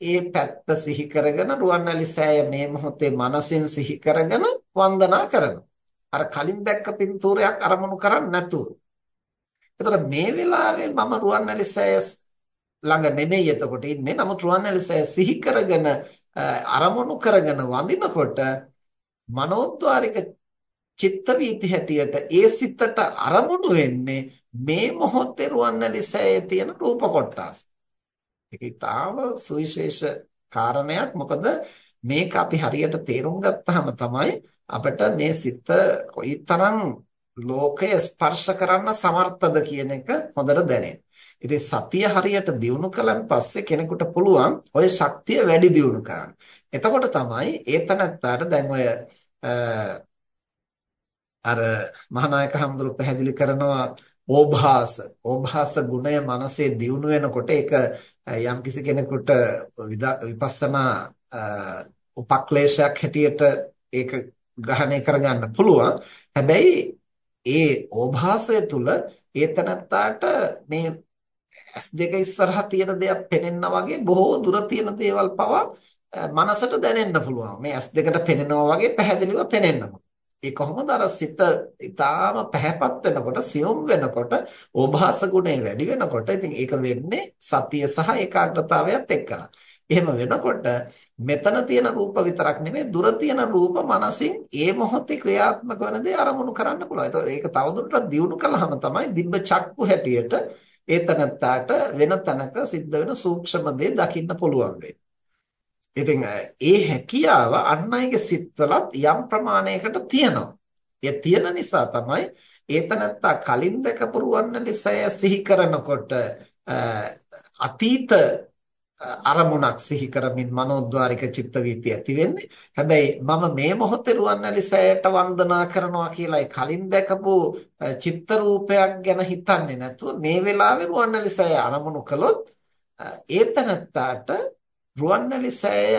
ඒ පැත්ත සිහි කරගෙන රුවන්වැලි සෑය මේ මොහොතේ මනසින් සිහි කරගෙන වන්දනා කරනවා. අර කලින් දැක්ක පින්තූරයක් අරමුණු කරන්නේ නැතුව. එතකොට මේ වෙලාවේ මම රුවන්වැලි සෑය ළඟ නෙමෙයි එතකොට ඉන්නේ. නමුත් රුවන්වැලි සෑය සිහි කරගෙන අරමුණු කරගෙන වඳිනකොට මනෝද්වාරික චිත්ත වීති හැටියට ඒ සිතට අරමුණු වෙන්නේ මේ මොහොතේ රුවන්වැලි සෑයේ තියෙන රූප කොටස්. ඒක ඊටාම සුවිශේෂ කාරණයක්. මොකද මේක අපි හරියට තේරුම් ගත්තාම තමයි අපිට මේ සිත කොයිතරම් ලෝකය ස්පර්ශ කරන්න සමර්ථද කියන එක හොඳට දැනෙන්නේ. ඉතින් සතිය හරියට දියුණු කළන් පස්සේ කෙනෙකුට පුළුවන් ওই ශක්තිය වැඩි දියුණු කරන්න. එතකොට තමයි ඒතනත්තාට දැන් ඔය අර මහානායක හඳුරු පැහැදිලි කරනවා ඕභාස ඕභාස ගුණය මනසේ දියුණු වෙනකොට ඒක යම්කිසි කෙනෙකුට විපස්සනා උපක්ලේශයක් හැටියට ඒක ග්‍රහණය කරගන්න පුළුවන්. හැබැයි ඒ ඕභාසය තුල ඒතනත්තාට මේ ඇස් දෙක ඉස්සරහා තියෙන දෙයක් පෙනෙනා වගේ බොහෝ දුර තියෙන දේවල් පවා මනසට දැනෙන්න පුළුවන්. මේ ඇස් දෙකට පෙනෙනවා වගේ පැහැදිලිව පෙනෙන්න ඒ කොහොමද අර සිත ඊටාම පැහැපත් වෙනකොට සියුම් වෙනකොට ඕභාස ගුණය වැඩි වෙනකොට ඉතින් ඒක වෙන්නේ සතිය සහ ඒකාග්‍රතාවයත් එක්කලා. එහෙම වෙනකොට මෙතන තියෙන රූප විතරක් නෙමෙයි දුර තියෙන රූප මනසින් ඒ මොහොතේ ක්‍රියාත්මක වෙන දේ අරමුණු කරන්න පුළුවන්. ඒක තවදුරටත් දියුණු කළාම තමයි දිබ්බ චක්කු හැටියට ඒ තනත්තාට වෙන තැනක සිද්ධ වෙන සූක්ෂම දේ දකින්න පුළුවන් ඉතින් ඒ හැකියාව අන් අයගේ සිත්වලත් යම් ප්‍රමාණයකට තියෙනවා. ඒ තියෙන නිසා තමයි ඒ තනත්තා කලින් දැකපු රුවන්වැලිසය සිහි කරනකොට අතීත අරමුණක් සිහි කරමින් මනෝද්වාරික චිත්ත වීති ඇති වෙන්නේ. හැබැයි මම මේ මොහොතේ රුවන්වැලි සෑයට වන්දනා කරනවා කියලායි කලින් දැකපු චිත්ත රූපයක් ගැන හිතන්නේ නැතුව මේ වෙලාවේ රුවන්වැලි සෑය අරමුණු කළොත් ඒතනත්තාට රුවන්වැලි සෑය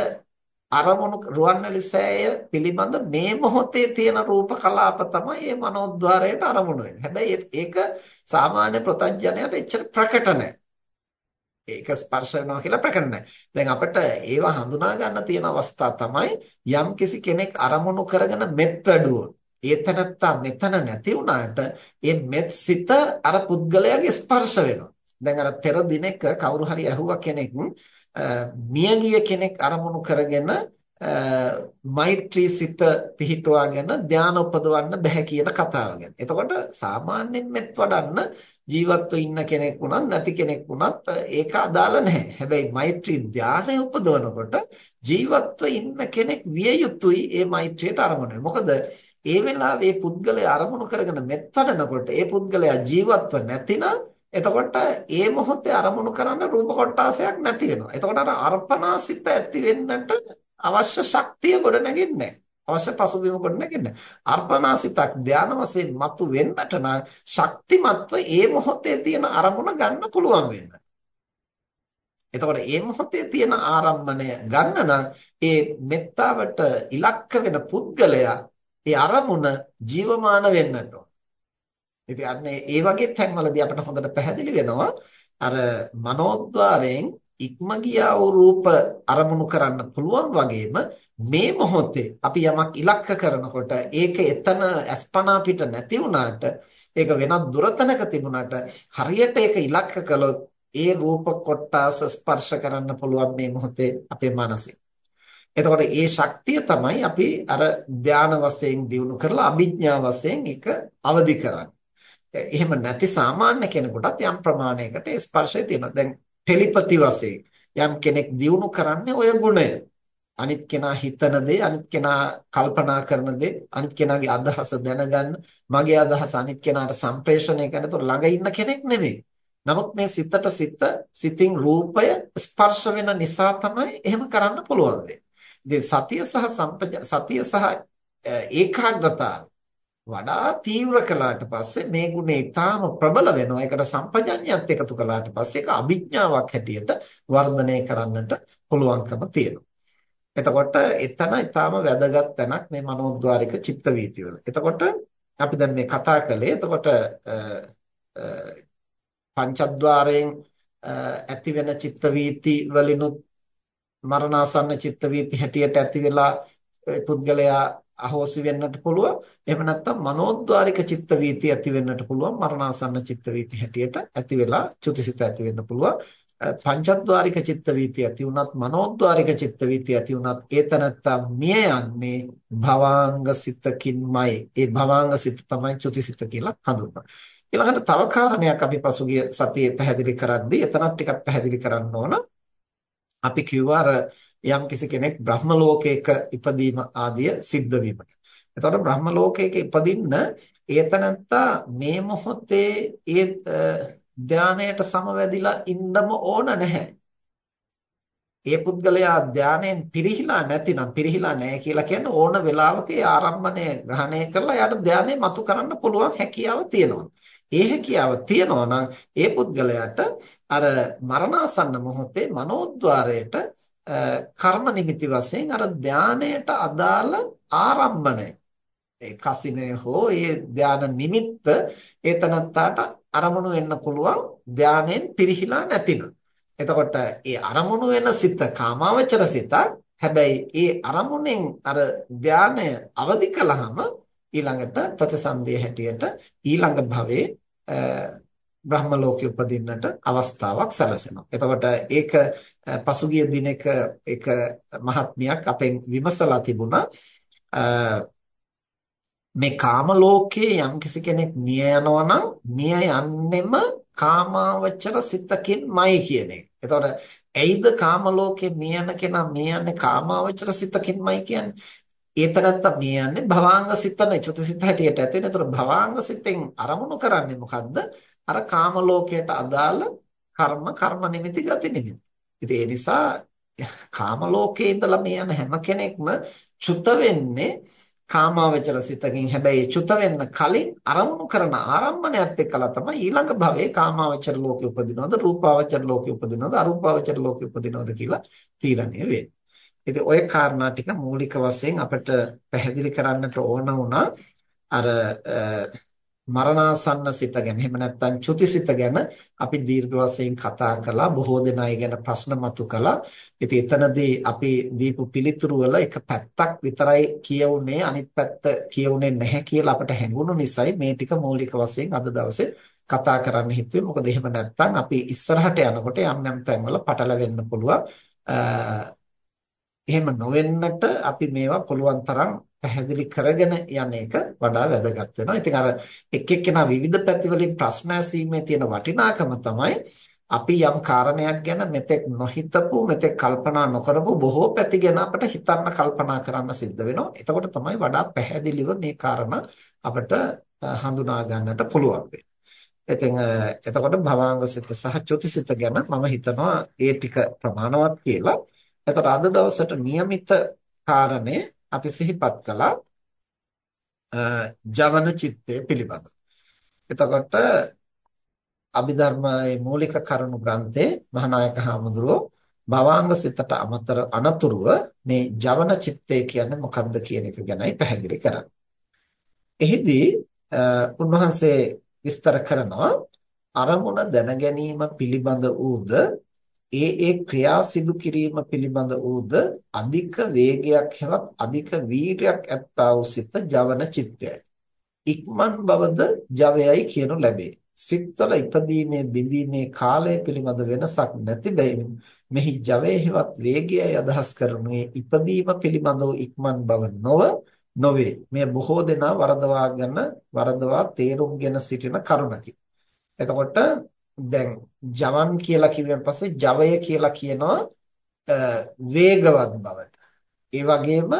අරමුණු රුවන්වැලි සෑය පිළිබඳ මේ මොහොතේ තියෙන රූප කලාප තමයි මේ මනෝද්වාරයට අරමුණු වෙන්නේ. හැබැයි ඒක සාමාන්‍ය ප්‍රත්‍යඥයට එච්චර ප්‍රකට නැහැ. ඒක ස්පර්ශ වෙනවා කියලා ප්‍රකට නැහැ. දැන් අපිට ඒවා හඳුනා ගන්න තියෙන අවස්ථා තමයි යම් කිසි කෙනෙක් අරමුණු කරගෙන මෙත් වැඩුවොත් ඒතනත්තා මෙතන නැති වුණාට ඒ මෙත් සිත අර පුද්ගලයාගේ ස්පර්ශ වෙනවා. දැන් අර පෙර දිනක කවුරු හරි ඇහුවා කෙනෙක් මියගිය කෙනෙක් අරමුණු කරගෙන මෛත්‍රී සිත පිහිටුවාගෙන ධානය උපදවන්න බෑ කියන කතාව ගැන. එතකොට සාමාන්‍යයෙන් මෙත් වඩන්න ජීවත්ව ඉන්න කෙනෙක් වුණත් නැති කෙනෙක් වුණත් ඒක අදාළ නැහැ. හැබැයි මෛත්‍රී ධානය උපදවනකොට ජීවත්ව ඉන්න කෙනෙක් විය යුතුයි ඒ මෛත්‍රියට අරමුණ. මොකද ඒ වෙලාවේ පුද්ගලයා අරමුණු කරගෙන මෙත් වඩනකොට ඒ පුද්ගලයා ජීවත්ව නැතිනම් එතකොට ඒ මොහොතේ අරමුණු කරන්න රූප කොටාසයක් නැති වෙනවා. එතකොට අර අර්පණාසිත ඇති වෙන්නට අවශ්‍ය ශක්තිය ගොඩ නැගෙන්නේ අවශ්‍ය පසුබිම ගොඩ නැගෙන්නේ අර්පණාසිතක් ධාන වශයෙන් මතු වෙන්නට නම් ශක්තිමත්ව ඒ මොහොතේ තියෙන අරමුණ ගන්න පුළුවන් වෙන්න. එතකොට මේ මොහොතේ තියෙන ආරම්මණය ගන්න නම් ඒ මෙත්තාවට ඉලක්ක වෙන පුද්ගලයා ඒ අරමුණ ජීවමාන වෙන්නට ඕන. ඉතින් අන්න ඒ වගේ තැන්වලදී අපිට හොඳට පැහැදිලි වෙනවා අර මනෝද්වාරයෙන් ඉක්ම ගියා වූ රූප අරමුණු කරන්න පුළුවන් වගේම මේ මොහොතේ අපි යමක් ඉලක්ක කරනකොට ඒක එතන අස්පනා පිට නැති වුණාට ඒක වෙනත් දුරතනක තිබුණාට හරියට ඒක ඉලක්ක කළොත් ඒ රූප කොටස ස්පර්ශ කරන්න පුළුවන් මේ මොහොතේ අපේ මනසේ. එතකොට ඒ ශක්තිය තමයි අපි අර ධාන වශයෙන් දිනු කරලා අභිඥා වශයෙන් ඒක අවදි කරන්නේ. එහෙම නැති සාමාන්‍ය කෙනෙකුටත් යම් ප්‍රමාණයකට ස්පර්ශය තියෙනවා. දැන් ටෙලිපති වශයෙන් යම් කෙනෙක් දියුණු කරන්නේ ඔය ගුණය. අනිත් කෙනා හිතන දේ, අනිත් කෙනා කල්පනා කරන දේ, අනිත් කෙනාගේ අදහස දැනගන්න, මගේ අදහස අනිත් කෙනාට සම්ප්‍රේෂණය කරනතොර ළඟ ඉන්න කෙනෙක් නෙවෙයි. නමුත් මේ සිතට සිත, සිතින් රූපය ස්පර්ශ වෙන නිසා තමයි එහෙම කරන්න පුළුවන් වෙන්නේ. සතිය සහ සතිය සහ ඒකාග්‍රතාවය වඩා තීව්‍ර කළාට පස්සේ මේ ගුණේ ඊටාම ප්‍රබල වෙනවා. ඒකට සම්පජඤ්ඤයත් එකතු කළාට පස්සේ ඒක අභිඥාවක් හැටියට වර්ධනය කරන්නට පුළුවන්කම තියෙනවා. එතකොට එතන ඊටාම වැදගත් තැනක් මේ මනෝද්වාරික චිත්ත වීතිවල. එතකොට අපි දැන් මේ කතා කළේ එතකොට පංචද්වාරයෙන් ඇති වෙන චිත්ත වීති වලිනුත් මරණාසන්න චිත්ත වීති හැටියට ඇති වෙලා පුද්ගලයා අහෝසි වෙන්නට පුළුවන්. එහෙම නැත්නම් මනෝද්වාරික චිත්ත වීති ඇති වෙන්නට පුළුවන්. මරණාසන්න චිත්ත වීති හැටියට ඇති වෙලා චුතිසිත ඇති වෙන්න පුළුවන්. පංචද්වාරික චිත්ත වීති ඇති වුණත් මනෝද්වාරික චිත්ත වීති ඇති වුණත් ඒ තනත්තා මිය යන්නේ භවාංග සිතකින්මයි. ඒ භවාංග සිත තමයි චුතිසිත කියලා හඳුන්වන්නේ. ඊළඟට තව කාරණයක් අපි පසුගිය සතියේ පැහැදිලි කරද්දී එතනත් ටිකක් පැහැදිලි කරන්න ඕන. අපි කිව්වා අර යම්කිසි කෙනෙක් බ්‍රහ්ම ලෝකයක ඉපදීම ආදිය සිද්ධ වීම. එතකොට බ්‍රහ්ම ලෝකයක ඉපදින්න ඒතනත්තා මේ මොහොතේ ඒ ධානයට සමවැදිලා ඉන්නම ඕන නැහැ. ඒ පුද්ගලයා ධානයෙන් පිරිහිලා නැතිනම් පිරිහිලා නැහැ කියලා කියන්නේ ඕන වෙලාවක ඒ ආරම්භණය ග්‍රහණය කරලා යාට ධානය මතු කරන්න පුළුවන් හැකියාව තියෙනවා. ඒ හැකියාව තියෙනවා නම් ඒ පුද්ගලයාට අර මරණාසන්න මොහොතේ මනෝද්වාරයට කර්ම නිමිති වශයෙන් අර ධානයට අදාළ ආරම්භණය. ඒ කසිනේ හෝ ඒ ධාන නිමිත්ත ඒ තනත්තාට අරමුණු වෙන්න පුළුවන් ධානයෙන් පිරිහිලා නැතිනම් එතකොට ඒ අරමුණු වෙන සිත කාමාවචර සිතක් හැබැයි ඒ අරමුණෙන් අර ධානය අවදි කළාම ඊළඟට ප්‍රතිසන්දිය හැටියට ඊළඟ භවයේ බ්‍රහ්ම ලෝකෙ උපදින්නට අවස්ථාවක් සැලසෙනවා. එතකොට ඒක පසුගිය දිනක එක මහත්මියක් අපෙන් විමසලා තිබුණා මේ කාම ලෝකයේ යම්කිසි කෙනෙක් මිය යනවා නම් මිය යන්නෙම කාමාවචර සිතකින්මයි කියන එක. එතකොට ඇයිද කාම ලෝකේ මිය යන කෙනා මිය යන්නේ කාමාවචර සිතකින්මයි කියන්නේ? ඒතරත්ත මිය යන්නේ භවාංග සිතන චුතසිත හැටියට ඇති වෙන. එතකොට භවාංග සිතෙන් අරමුණු කරන්නේ මොකද්ද? අර කාම ලෝකයට අදාළ කර්ම කර්ම නිමිති ගති නිමිති. ඉතින් ඒ නිසා කාම ලෝකයේ ඉඳලා මේ යන හැම කෙනෙක්ම චුත වෙන්නේ කාමාවචර සිතකින් හැබැයි චුත වෙන්න කලින් අරමුණු කරන ආරම්මණයත් එක්කලා තමයි ඊළඟ භවයේ කාමාවචර ලෝකෙ උපදිනවද රූපාවචර ලෝකෙ උපදිනවද අරූපාවචර ලෝකෙ උපදිනවද කියලා තීරණය වෙන්නේ. ඉතින් ওই කාරණා ටික මූලික වශයෙන් අපිට පැහැදිලි කරන්නට ඕන වුණා අර මරණාසන්න සිත ගැන එහෙම නැත්නම් චුතිසිත ගැන අපි දීර්ඝ වශයෙන් කතා කළා බොහෝ දෙනා ඒ ගැන ප්‍රශ්න මතු කළා ඉතින් එතනදී අපි දීපු පිළිතුරු වල එක පැත්තක් විතරයි කියවුනේ අනිත් පැත්ත කියවුනේ නැහැ කියලා අපට හැඟුණු නිසායි මේ ටික මූලික වශයෙන් අද දවසේ කතා කරන්න හිතුවේ. මොකද එහෙම නැත්නම් අපි ඉස්සරහට යනකොට යම් යම් තැන්වල පටලවෙන්න පුළුවන්. එහෙම නොවෙන්නට අපි මේවා පුළුවන් තරම් පැහැදිලි කරගෙන යන එක වඩා වැදගත් වෙනවා. ඉතින් අර එක් එක්කෙනා විවිධ පැතිවලින් ප්‍රශ්න ඇසීමේ තියෙන වටිනාකම තමයි අපි යම් කාරණයක් ගැන මෙතෙක් නොහිතපු මෙතෙක් කල්පනා නොකරපු බොහෝ පැති ගැන අපිට හිතන්න කල්පනා කරන්න සිද්ධ වෙනවා. එතකොට තමයි වඩා පැහැදිලිව මේ කාරණා අපිට හඳුනා ගන්නට පුළුවන් වෙන්නේ. ඉතින් එතකොට භවාංග සිත සහ චුතිසිත ගැන මම හිතනවා ඒ ටික ප්‍රමාණවත් කියලා. එතකොට අද දවසට નિયમિત කාරණේ අපි සිහිපත් කළා ජවන චිත්තය පිළිබඳව. එතකොට අභිධර්මයේ මූලික කරුණු ග්‍රන්ථයේ මහානායක හාමුදුරුවෝ භවාංග සිතට අමතර අනතුරුව මේ ජවන චිත්තය කියන්නේ මොකක්ද කියන එක ගැනයි පැහැදිලි කරන්නේ. එහිදී උන්වහන්සේ විස්තර කරනවා අරමුණ දැන ගැනීම පිළිබඳ ඌද ඒ ඒ ක්‍රියා සිදු කිරීම පිළිබඳ ඌද අධික වේගයක් හෙවත් අධික වීර්යයක් ඇත්තා වූ සිත ජවන චිත්තයයි. ඉක්මන් බවද ජවයයි කියනු ලැබේ. සිත්වල ඉපදීමේ බිඳීමේ කාලය පිළිබඳ වෙනසක් නැති බැවින් මෙහි ජවයේ හෙවත් වේගයයි අදහස් කරනුයේ ඉපදීම පිළිබඳව ඉක්මන් බව නොව නොවේ. මේ බොහෝ දෙනා වරදවාගෙන වරදවා තේරුම්ගෙන සිටින කරුණකි. එතකොට දැන් ජවන් කියලා කිව්වන් පස්සේ ජවය කියලා කියනවා වේගවත් බවට. ඒ වගේම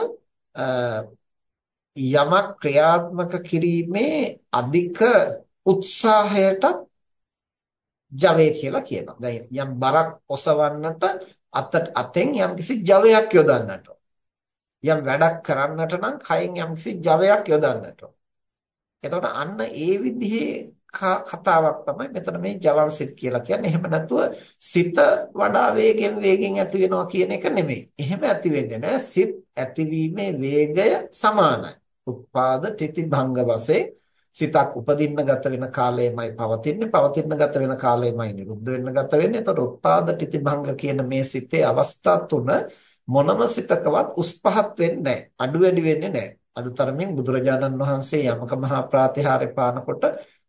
යමක් ක්‍රියාත්මක කිරීමේ අධික උත්සාහයට ජවය කියලා කියනවා. දැන් යම් බරක් ඔසවන්නට අත අතෙන් යම්කිසි ජවයක් යොදන්නට යම් වැඩක් කරන්නට නම් කයෙන් යම්කිසි ජවයක් යොදන්නට එතකොට අන්න ඒ විදිහේ කතාවක් තමයි මෙතන මේ ජවන් සිත් කියලා කියන්නේ. එහෙම නැතුව සිත වඩා වේගෙන් වේගෙන් ඇති වෙනවා කියන එක නෙමෙයි. එහෙම ඇති වෙන්නේ නැහැ. සිත් ඇතිවීමේ වේගය සමානයි. උත්පාද තితి භංග වශයෙන් සිතක් උපදින්න ගත වෙන කාලයමයි පවතින්නේ පවතින්න ගත වෙන කාලයමයි නිරුද්ධ වෙන්න ගත වෙන්නේ එතකොට උත්පාද තితి භංග කියන මේ සිතේ අවස්ථා තුන මොනම සිතකවත් උස් පහත් වෙන්නේ නැහැ අඩු වැඩි වෙන්නේ නැහැ අදුතරමින් බුදුරජාණන් වහන්සේ යමක මහා ප්‍රාතිහාර්ය පානකොට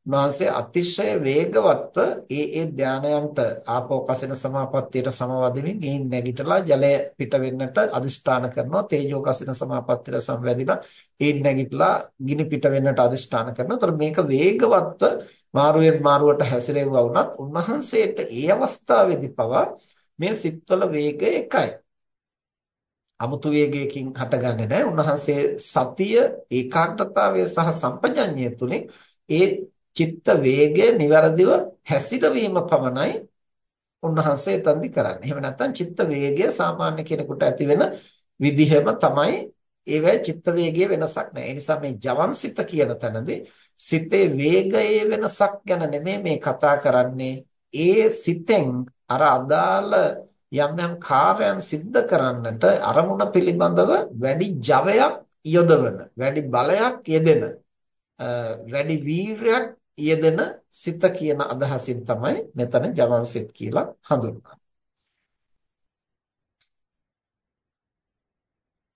උන්වහන්සේ අතිශය වේගවත්ව ඒ ඒ ධානයන්ට ආපෝ කසින සමාපත්තියට සමවදමින් ගෙයින් නැගිටලා ජලය පිට වෙන්නට අදිෂ්ඨාන කරනවා තේජෝ කසින සමාපත්තියට සමවැදිලා ගෙයින් නැගිටලා ගිනි පිට වෙන්නට අදිෂ්ඨාන කරනවා. ඒතර මේක වේගවත්ව මාරුවෙන් මාරුවට හැසිරෙවුවා වුණත් උන්වහන්සේට ඒ අවස්ථාවේදී පවා මේ සිත්වල වේගය එකයි. අමුතු වේගයකින් හටගන්නේ නැහැ. උන්වහන්සේ සතිය ඒකාග්‍රතාවය සහ සම්පජඤ්ඤය තුලින් ඒ චිත්ත වේගය નિවරදිව හැසිරවීම පමණයි උන්වහන්සේ එතනදි කරන්නේ. එහෙම නැත්නම් චිත්ත වේගය සාමාන්‍ය කෙනෙකුට ඇති වෙන විදිහම තමයි ඒවැ චිත්ත වේගයේ වෙනසක් නැහැ. ඒ නිසා මේ ජවන්සිත කියන තැනදී සිතේ වේගයේ වෙනසක් ගැන නෙමෙයි මේ කතා කරන්නේ. ඒ සිතෙන් අර අදාළ යම් යම් කාර්යයන් සිද්ධ කරන්නට අරමුණ පිළිබඳව වැඩි ජවයක් යොදවන, වැඩි බලයක් යෙදෙන, වැඩි වීරයක් යෙදෙන සිත කියන අදහසින් තමයි මෙතන ජවන් සිත් කියලා හඳුන්වන්නේ.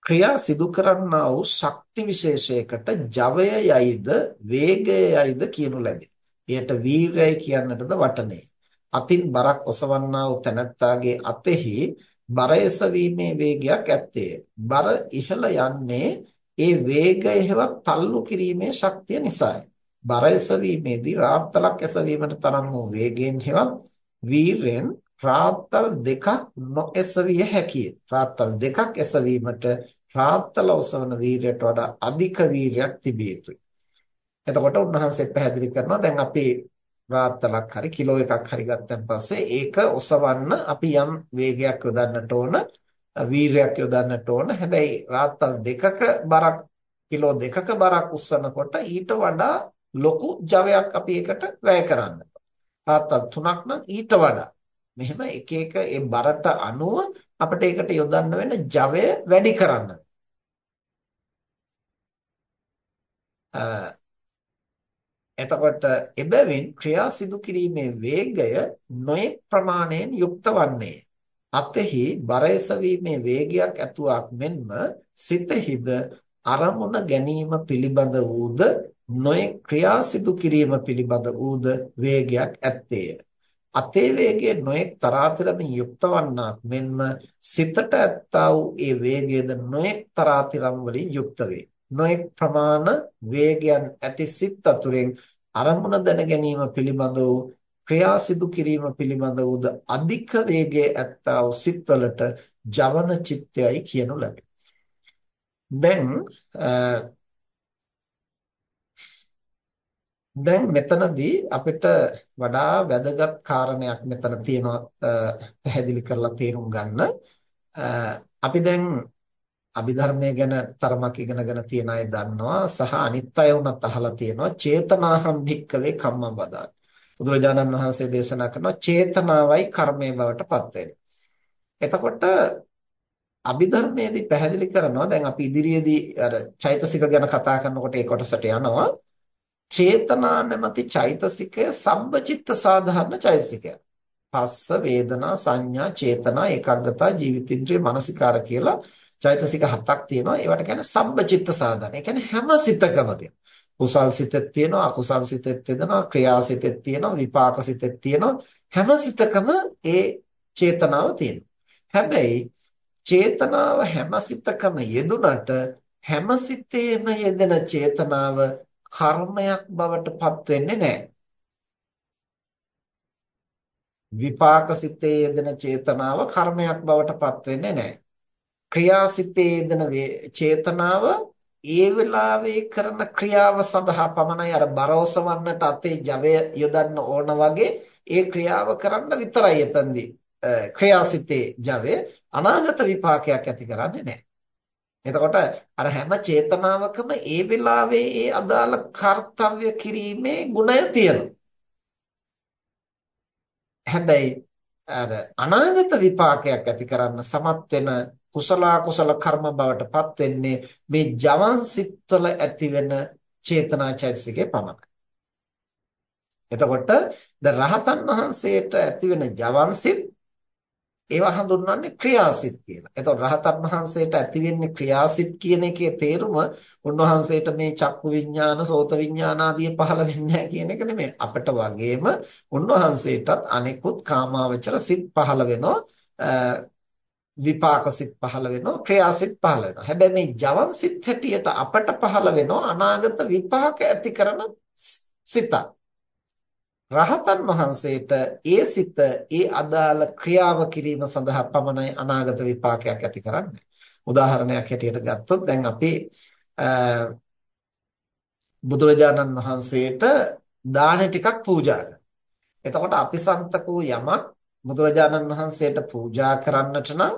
ක්‍රියා සිදු කරන්නා වූ ශක්ති විශේෂයකට ජවයයයිද වේගයයයිද කියනු ලැබේ. එයට වීරයයි කියන්නටද වටනේ. අතින් බරක් ඔසවන්නා වූ තැනැත්තාගේ අතෙහි බර එසවීමේ වේගයක් ඇත්තේ. බර ඉහළ යන්නේ ඒ වේගය හෙවත් තල්ලු කිරීමේ ශක්තිය නිසායි. බර එසවීමේදී රාත්තලක් එසවීමට තරම් වූ වේගයෙන් හෙවත් වීරයෙන් රාත්තල් දෙකක් නොඑසවිය හැකිය. රාත්තල් දෙකක් එසවීමට රාත්තල ඔසවන වීරයට වඩා අධික වීරයක් තිබිය යුතුයි. එතකොට උන්වහන්සේ පැහැදිලි කරනවා දැන් අපි රාත්තලක් හරි කිලෝ එකක් හරි ගත්තන් පස්සේ ඒක ඔසවන්න අපි යම් වේගයක් යොදන්නට ඕන වීරයක් යොදන්නට ඕන. හැබැයි රාත්තල් දෙකක බරක් කිලෝ දෙකක බරක් උස්සනකොට ඊට වඩා ලොකු ජවයක් අපි ඒකට වැය කරන්න. තාත්තත් තුනක් නම් ඊට වඩා. මෙහෙම එක එක ඒ බරට අනුව අපිට ඒකට යොදන්න වෙන ජවය වැඩි කරන්න. එතකොට එබැවින් ක්‍රියා සිදු කිරීමේ වේගය නොයෙක් ප්‍රමාණයෙන් යුක්ත වන්නේ. අතෙහි බර එසවීමේ වේගයක් ඇතුවක් මෙන්ම සිතෙහිද අරමුණ ගැනීම පිළිබඳ වූද නොයෙක් ක්‍රියා සිදු කිරීම පිළිබඳ ඌද වේගයක් ඇත්තේය. අතේ වේගයේ නොයෙක් තරාතිරමින් යුක්ත වන්නාක් මෙන්ම සිතට ඇත්තා වූ ඒ වේගයද නොයෙක් තරාතිරම් වලින් යුක්ත වේ. නොයෙක් ප්‍රමාණ වේගයන් ඇති සිත් අතුරෙන් අරමුණ දැන ගැනීම පිළිබඳ වූ ක්‍රියා සිදු කිරීම පිළිබඳ වූද අධික වේගයේ ඇත්තා වූ සිත්වලට ජවන චිත්තයයි කියනු ලැබේ. දැන් දැන් මෙතනදී අපිට වඩා වැදගත් කාරණයක් මෙතන තියෙනවා පැහැදිලි කරලා තේරුම් ගන්න. අපි දැන් අභිධර්මයේ ගැන තරමක් ඉගෙනගෙන තියෙන අය දන්නවා සහ අනිත් අය උනත් අහලා තියෙනවා චේතනාහම් භික්කවේ කම්මං වදායි. බුදුරජාණන් වහන්සේ දේශනා කරනවා චේතනාවයි කර්මයේ බවට පත් එතකොට අභිධර්මයේදී පැහැදිලි කරනවා දැන් අපි ඉදිරියේදී අර චෛතසික ගැන කතා කරනකොට ඒ කොටසට යනවා චේතනා නැමැති චෛතසිකය සම්බචිත්ත සාධාරණ චෛතසිකය. පස්ස වේදනා සංඥා චේතනා ඒකාග්‍රතා ජීවිතින්ද්‍රිය මනසිකාර කියලා චෛතසික හතක් තියෙනවා. ඒවට කියන්නේ සම්බචිත්ත සාධාරණ. ඒ කියන්නේ හැම සිතකම තියෙනවා. කුසල් සිතෙත් තියෙනවා අකුසල් සිතෙත් තියෙනවා ක්‍රියා සිතෙත් තියෙනවා විපාක සිතෙත් තියෙනවා හැම සිතකම ඒ චේතනාව තියෙනවා. හැබැයි චේතනාව හැම සිතකම යෙදුනට හැම සිතේම යෙදෙන චේතනාව කර්මයක් බවට පත් වෙන්නේ නැහැ. විපාක සිතේ යෙදෙන චේතනාව කර්මයක් බවට පත් වෙන්නේ නැහැ. ක්‍රියාසිතේ යෙදෙන චේතනාව ඒ වෙලාවේ කරන ක්‍රියාව සඳහා පමණයි අර බරවසවන්නට අතේ ජවය යොදන්න ඕන වගේ ඒ ක්‍රියාව කරන්න විතරයි එතනදී ක්‍රියාසිතේ ජවය අනාගත විපාකයක් ඇති කරන්නේ නැහැ. එතකොට අර හැම චේතනාවකම ඒ වෙලාවේ ඒ අදාළ කාර්යය කිරීමේ ගුණය තියෙනවා. හැබැයි අර අනාගත විපාකයක් ඇති කරන්න සමත් වෙන කුසල කුසල කර්ම බවට පත් වෙන්නේ මේ ජවන් සිත්වල ඇති වෙන චේතනා චෛතසිකේ පමණයි. එතකොට ද රහතන් වහන්සේට ඇති වෙන ජවන් සිත් ඒවා හඳුන්වන්නේ ක්‍රියාසිත කියලා. එතකොට රහතන් වහන්සේට ඇති වෙන්නේ ක්‍රියාසිත කියන එකේ තේරුම උන්වහන්සේට මේ චක්කු විඤ්ඤාණ, සෝත විඤ්ඤාණ ආදී පහළ වෙන්නේ කියන එක නෙමෙයි. අපිට වගේම උන්වහන්සේටත් අනෙකුත් කාමාවචර සිත් පහළ වෙනවා. විපාක සිත් පහළ වෙනවා, ක්‍රියාසිත පහළ වෙනවා. හැබැයි මේ ජවන් සිත් හැටියට අපට පහළ වෙනවා අනාගත විපාක ඇති කරන සිතක්. රහතන් වහන්සේට ඒ සිත ඒ අදාළ ක්‍රියාව කිරීම සඳහා පමණයි අනාගත විපාකයක් ඇති කරන්නේ. උදාහරණයක් හැටියට ගත්තොත් දැන් අපි බුදුරජාණන් වහන්සේට දාන ටිකක් පූජා එතකොට අපි සන්තකෝ යමක් බුදුරජාණන් වහන්සේට පූජා කරන්නට නම්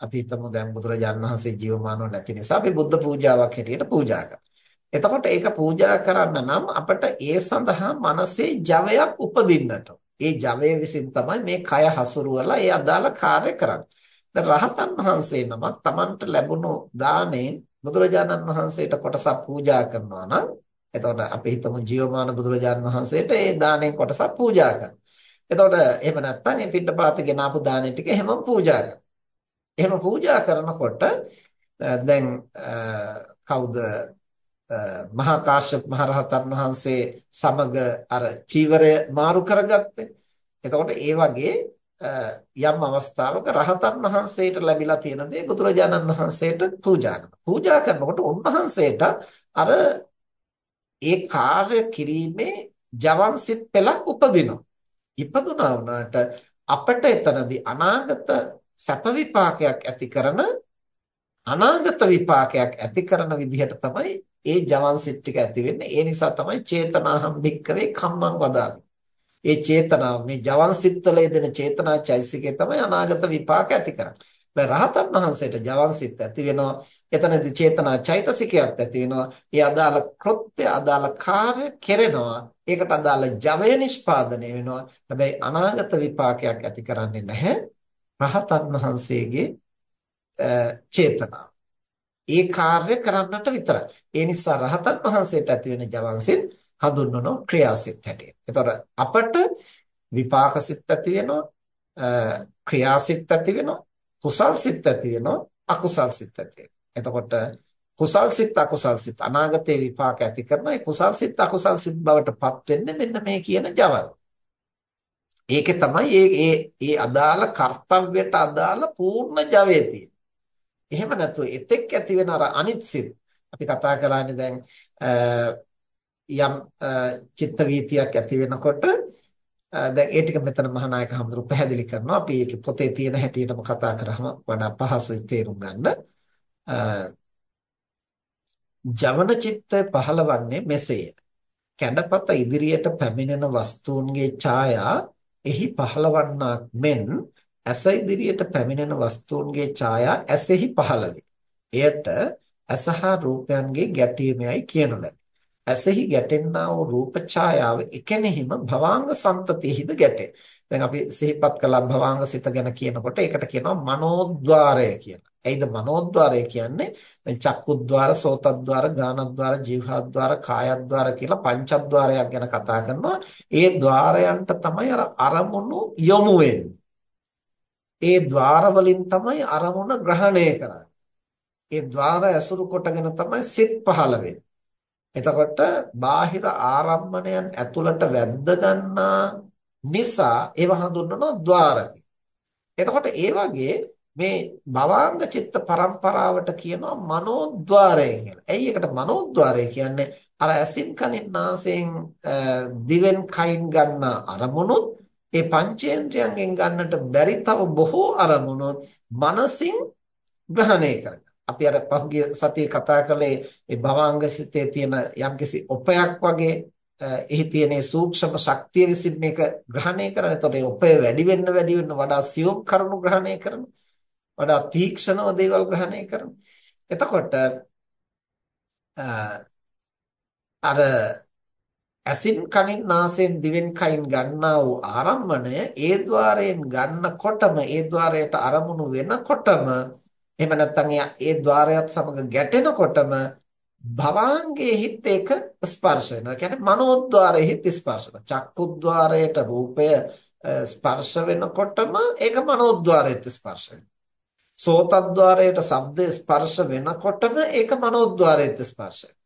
අපි හිතමු දැන් බුදුරජාණන් වහන්සේ ජීවමානව නැති නිසා අපි බුද්ධ පූජාවක් හැටියට පූජා කරනවා. එතකොට ඒක පූජා කරන්න නම් අපිට ඒ සඳහා මනසේ ජවයක් උපදින්නට. ඒ ජවය විසින් තමයි මේ කය හසුරුවලා ඒ අදාළ කාර්ය කරන්නේ. දැන් රහතන් වහන්සේ නමක් Tamanට ලැබුණු දාණයෙන් බුදුරජාණන් වහන්සේට කොටසක් පූජා කරනවා නම් එතකොට අපි හිතමු ජීවමාන බුදුරජාණන් වහන්සේට ඒ දාණයෙන් කොටසක් පූජා කරනවා. එතකොට එහෙම නැත්නම් මේ පිටපාත ගෙනාපු දාණය ටික එහෙම පූජා කරනවා. එහෙම පූජා කරනකොට දැන් කවුද මහා කාශ්‍යප මහරහතන් වහන්සේ සමග අර චීවරය මාරු කරගත්තේ. එතකොට ඒ වගේ යම් අවස්ථාවක රහතන් වහන්සේට ලැබිලා තියෙන දේ බුදුරජාණන් වහන්සේට පූජා කරනවා. පූජා කරනකොට උන්වහන්සේට අර ඒ කාර්ය කිරීමේ ජවන්සිත පෙළක් උපදිනවා. ඉපදුනා වුණාට අපට එතනදී අනාගත සැප විපාකයක් ඇති කරන අනාගත විපාකයක් ඇති කරන විදිහට තමයි ඒ ජවන් සිත් ටික ඇති වෙන්නේ. ඒ නිසා තමයි චේතනාහම් භික්කවේ කම්මං වදාමි. ඒ චේතනාව මේ ජවන් සිත්වල යෙදෙන චේතනා චෛසිකේ තමයි අනාගත විපාක ඇති කරන්නේ. මේ රහතන් වහන්සේට ජවන් සිත් ඇති වෙනවා. එතනදී චේතනා චෛතසිකයක් ඇති වෙනවා. ඒ අදාළ කෘත්‍ය අදාළ කාර්ය කෙරෙනවා. ඒකට අදාළ ජවය නිෂ්පාදනය වෙනවා. හැබැයි අනාගත විපාකයක් ඇති කරන්නේ නැහැ. රහතන් වහන්සේගේ චේතනාව. ඒ කාර්ය කරන්නට විතරයි. ඒ නිසා රහතන් වහන්සේට ඇති වෙන ජවන්සිත හඳුන්වනවා ක්‍රියාසිත හැටියට. එතකොට අපට විපාකසිත ඇති වෙනවා, ක්‍රියාසිත ඇති වෙනවා, කුසල්සිත ඇති වෙනවා, අකුසල්සිත ඇති වෙනවා. එතකොට කුසල් සිත් අකුසල් සිත් අනාගතේ විපාක ඇති කරන ඒ කුසල් සිත් අකුසල් සිත් බවට පත් වෙන්නේ මෙන්න මේ කියන ජවල්. ඒකේ තමයි ඒ ඒ ඒ අදාළ කර්තව්‍යයට අදාළ පූර්ණ ජවය එහෙම නැතුව එතෙක් ඇති වෙන අර අනිත් සිත් අපි කතා කළානේ දැන් යම් චිත්ත වීතියක් ඇති වෙනකොට දැන් ඒ ටික මෙතන මහානායක හඳුරු පැහැදිලි කරනවා. අපි ඒක පොතේ තියෙන හැටියටම කතා කරාම වඩා පහසුයි තේරුම් ගන්න. ජවන චිත්තය පහළවන්නේ මෙසේය. කැඩපත ඉදිරියට පැමිණෙන වස්තුන්ගේ ඡායා එහි පහළවන්නක් මෙන් ඇස ඉදිරියට පැමිණෙන වස්තුන්ගේ ඡායා ඇසෙහි පහළවේ. එයට ඇස හා රූපයන්ගේ ගැටීමයි කියනු ලැබේ. ඇසෙහි ගැටෙන්නා වූ රූප ඡායාව එකෙනෙහිම භවාංග සම්පතෙහිද ගැටේ. දැන් අපි සිහිපත් කළා භවාංග සිත ගැන කියනකොට ඒකට කියනවා මනෝද්්වාරය කියලා. එයිද මනෝද්්වාරය කියන්නේ දැන් චක්කුද්්වාර, සෝතද්්වාර, ගානද්්වාර, ජීවහද්්වාර, කායද්්වාර කියලා පංචද්්වාරයක් ගැන කතා කරනවා. ඒ ద్వාරයන්ට තමයි අර අරමුණු යොමු වෙන්නේ. ඒ ద్వාර තමයි අරමුණ ග්‍රහණය කරන්නේ. ඒ ద్వාර ඇසුරු කොටගෙන තමයි සිත් පහළ එතකොට බාහිර ආරම්මණයන් ඇතුළට වැද්ද ගන්නා නිසා ඒව හඳුන්වනවා ద్వාරක. එතකොට ඒ වගේ මේ භවාංග චිත්ත පරම්පරාවට කියනවා මනෝද්්වාරය කියලා. ඇයි ඒකට මනෝද්්වාරය කියන්නේ? අර ඇසින් කනින් නාසයෙන් දිවෙන් කයින් ගන්න අරමුණුත් ඒ පංචේන්ද්‍රයන්ගෙන් ගන්නට බැරි තව බොහෝ අරමුණුත් මනසින් ග්‍රහණය කරගන්න. අපි අර පහුගිය සතියේ කතා කළේ ඒ භවාංග සිතේ තියෙන යම්කිසි උපයක් වගේ එහි තියෙන සූක්ෂම ශක්තිය විසින් මේක ග්‍රහණය කරන. එතකොට ඒ උපය වැඩි වෙන්න වැඩි වෙන්න වඩා සියුම් කරුණු ග්‍රහණය කරනවා. වඩා තීක්ෂණව දේවල් ග්‍රහණය කරනවා. එතකොට අර ඇසින් කනින් නාසයෙන් දිවෙන් කයින් ගන්නා වූ ආරම්මණය ඒ ద్వාරයෙන් ගන්නකොටම ඒ ద్వාරයට අරමුණු වෙනකොටම එහෙම නැත්නම් ඒ ద్వාරයත් සමග ගැටෙනකොටම භවාංගයේ හිත එක ස්පර්ශ වෙනවා. කියන්නේ මනෝද්්වාරයේ හිත ස්පර්ශ වෙනවා. චක්කුද්්වාරයට රූපය ස්පර්ශ වෙනකොටම ඒක මනෝද්්වාරයට ස්පර්ශ වෙනවා. සෝතද්්වාරයට ශබ්ද ස්පර්ශ වෙනකොටම ඒක මනෝද්්වාරයට ස්පර්ශ වෙනවා.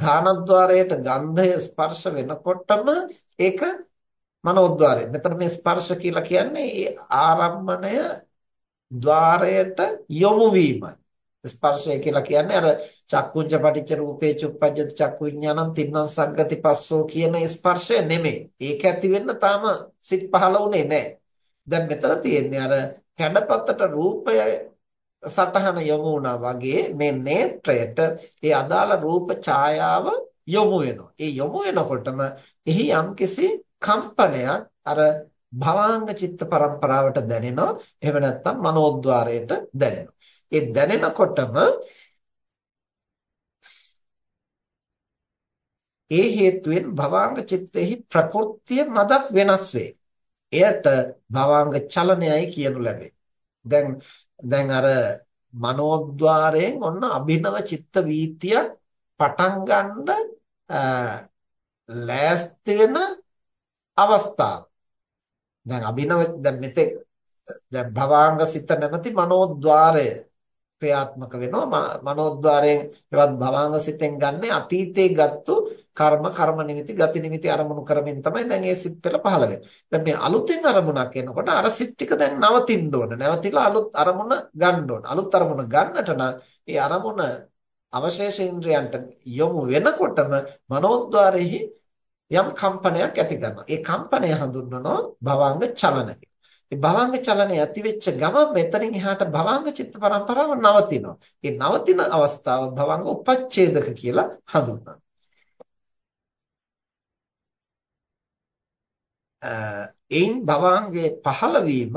ඝානද්්වාරයට ගන්ධය ස්පර්ශ වෙනකොටම ඒක මනෝද්්වාරය. මෙතන මේ ස්පර්ශ කියලා කියන්නේ ආරම්මණය ద్వාරයට යොමු වීමයි. ස්පර්ශය කියලා කියන්නේ අර චක්කුංච පටිච්ච රූපේ චුප්පජ්ජති චක්කු විඥානං තින්නම් සංගති පස්සෝ කියන ස්පර්ශය නෙමෙයි. ඒක ඇති වෙන්න තාම සිත් පහළ වුණේ නැහැ. දැන් මෙතන තියෙන්නේ අර කැඩපතට රූපය සටහන යොමු වුණා වගේ මේ නේත්‍රයට ඒ අදාළ රූප ඡායාව යොමු වෙනවා. ඒ යොමු වෙනකොටම එහි යම්කිසි කම්පනයක් අර භවාංග චිත්ත පරම්පරාවට දැනෙනවා. එහෙම නැත්නම් මනෝද්්වාරයට දැනෙනවා. ඒ දැනෙනකොටම ඒ හේතුවෙන් භවාංග චිත්තෙහි ප්‍රකෘතිය මදක් වෙනස් වේ. එයට භවාංග චලනයයි කියනු ලැබේ. දැන් දැන් අර මනෝද්්වාරයෙන් ඔන්න අභිනව චිත්ත වීතිය පටන් ගන්න ලෑස්ති වෙන අවස්ථාව. දැන් අභිනව දැන් මෙතෙක් දැන් භවාංග සිත නැමැති මනෝද්්වාරය ක්‍රියාත්මක වෙනවා මනෝද්්වාරයෙන් එවත් භවාංග සිතෙන් ගන්න අතීතයේ ගත්තු කර්ම කර්ම නිමිති ගති නිමිති අරමුණු කරමින් තමයි දැන් ඒ සිත් පෙළ පහළ වෙන්නේ. දැන් මේ අලුතෙන් අරමුණක් එනකොට අර සිත් ටික දැන් නවතින්න ඕන. නැවතිලා අලුත් අරමුණ ගන්න ඕන. අලුත් අරමුණ ගන්නට නම් ඒ අරමුණ අවශේෂ ඉන්ද්‍රයන්ට යොමු වෙනකොටම මනෝද්්වාරෙහි යම් කම්පනයක් ඇති කරනවා. ඒ කම්පනය හඳුන්වනවා භවංග චලන ඒ භවංග චලනය ඇති වෙච්ච ගමන් මෙතනින් එහාට භවංග චිත්ත පරම්පරාව නවතිනවා. ඒ නවතින අවස්ථාව භවංග උපච්ඡේදක කියලා හඳුන්වනවා. එයින් භවංගයේ පහළවීම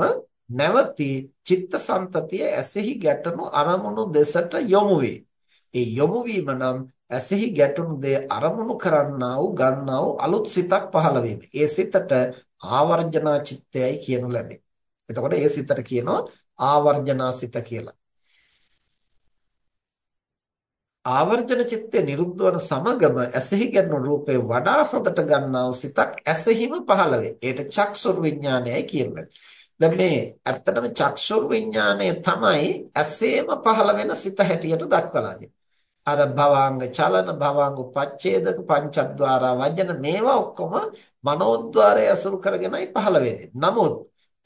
නැවති චිත්තසංතතිය ඇසෙහි ගැටණු අරමුණු දෙසට යොමු වේ. ඒ යොමු වීම නම් ඇසෙහි ගැටුණු දේ අරමුණු කරන්නා වූ ගන්නා වූ අලුත් සිතක් පහළ වීම. ඒ සිතට ආවර්ජනා චිත්තයයි කියනු ලැබේ. එතකොට ඒ සිතට කියනවා ආවර්ජනා සිත කියලා. ආවර්ජන චිත්තය නිරුද්ධ වන සමගම ඇසෙහි ගැටුණු රූපේ වඩා හොඳට ගන්නා වූ සිතක් ඇසෙහිම පහළ වේ. ඒට චක්සුර් විඥානයයි කියන්නේ. දැන් මේ ඇත්තටම චක්ෂුර් විඥානය තමයි ඇසේම පහළ වෙන සිත හැටියට දක්වලා තියෙන්නේ. අර භවාංග චලන භවාංග උපච්ඡේදක පංචද්වාරා වජන මේවා ඔක්කොම මනෝද්වාරය අසුරු කරගෙනයි පහළ වෙන්නේ. නමුත්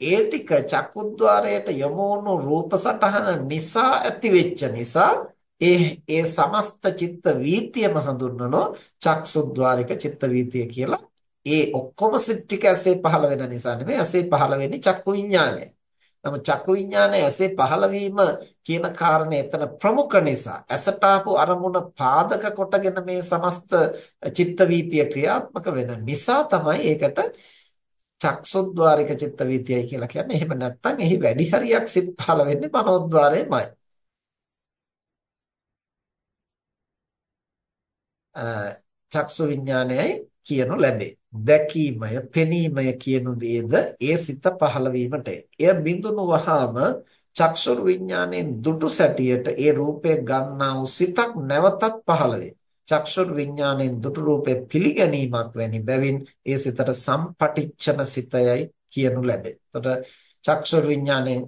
ඒ ටික චක්කුද්්වාරයට යොමු වුණු රූප සටහන නිසා ඇති වෙච්ච නිසා ඒ ඒ සමස්ත චිත්ත වීතියම හඳුන්වනෝ චක්සුද්්වාරික චිත්ත වීතිය කියලා. ඒ ඔක්කොම සිත් ටික ඇසේ පහළ වෙන නිසා නෙමෙයි ඇසේ පහළ වෙන්නේ චක්කු විඥානය. නමුත් චක්කු විඥානය ඇසේ පහළ වීම කියන කාරණේ එතන ප්‍රමුඛ නිසා ඇසට ආපු අරමුණ පාදක කොටගෙන මේ සමස්ත චිත්ත වීතිය ක්‍රියාත්මක වෙන නිසා තමයි ඒකට චක්සුද්්වාරික චිත්ත වීතියයි කියලා කියන්නේ. එහෙම නැත්නම් එහි වැඩි හරියක් සිත් පහළ වෙන්නේ මනෝද්්වාරයමයි. චක්සු විඥානයයි කියනු ලැබේ. දැකීමය, පෙනීමය කියනු දේද ඒ සිත පහළ වීමට. එය බිඳුණු වහාම චක්ෂු විඥාණයෙන් දුටු සැටියට ඒ රූපය ගන්නා වූ සිතක් නැවතත් පහළ වේ. චක්ෂු විඥාණයෙන් දුටු රූපේ පිළිගැනීමක් වැනි බැවින් ඒ සිතට සම්පටිච්ඡන සිතයයි කියනු ලැබේ. එතකොට චක්ෂු විඥාණයෙන්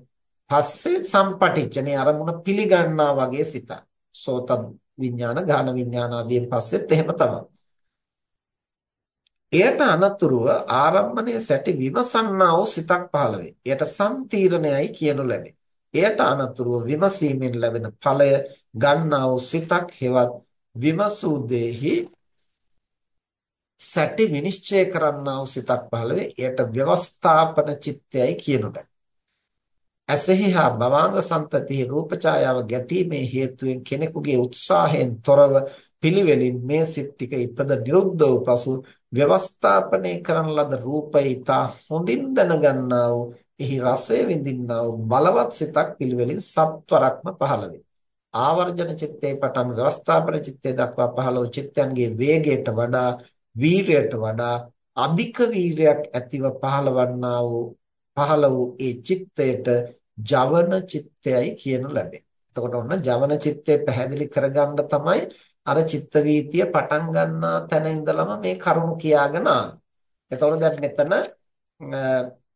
පස්සේ සම්පටිච්ඡනේ අරමුණ පිළිගන්නා වගේ සිතක්. සෝත විඥාන, ගාන විඥාන ආදියෙන් පස්සෙත් එහෙම තමයි. එයට අනතුරුව ආරම්භණය සැටි විමසන්නා වූ සිතක් පහළ වේ. එයට සම්තීරණයයි කියනු ලැබේ. එයට අනතුරුව විමසීමෙන් ලැබෙන ඵලය ගන්නා වූ සිතක් හෙවත් විමසූ දෙහි සැටි විනිශ්චය කරන්නා වූ සිතක් පහළ වේ. එයට ව්‍යවස්ථාපන චිත්තයයි කියනු ලැබේ. ඇසෙහි හා භවාංග සම්තතිහි රූප ඡායාව ගැටීමේ හේතුවෙන් කෙනෙකුගේ උත්සාහයෙන් තොරව පිළිවෙලින් මේ සිත් ටික ඉපද නිරුද්ධ වූ පසු ව්‍යවස්ථාපනය කරන ලද රූපය ඊතා හොඳින් දැනගන්නා වූ එහි රසය විඳින්නා වූ බලවත් සිතක් පිළිවෙලින් සත්වරක්ම පහළ වේ. ආවර්ජන චිත්තේ පටන් ව්‍යවස්ථාපන චිත්තේ දක්වා පහළ වූ චිත්තයන්ගේ වේගයට වඩා වීරයට වඩා අධික වීරයක් ඇතිව පහළවන්නා වූ පහළ වූ ඒ චිත්තයට ජවන චිත්තයයි කියනු ලැබේ. එතකොට ඔන්න ජවන චිත්තය පැහැදිලි කරගන්න තමයි අර චිත්ත වීතිය පටන් ගන්නා තැන ඉඳලම මේ කරුණු කියාගෙන ආවේ. එතකොට දැන් මෙතන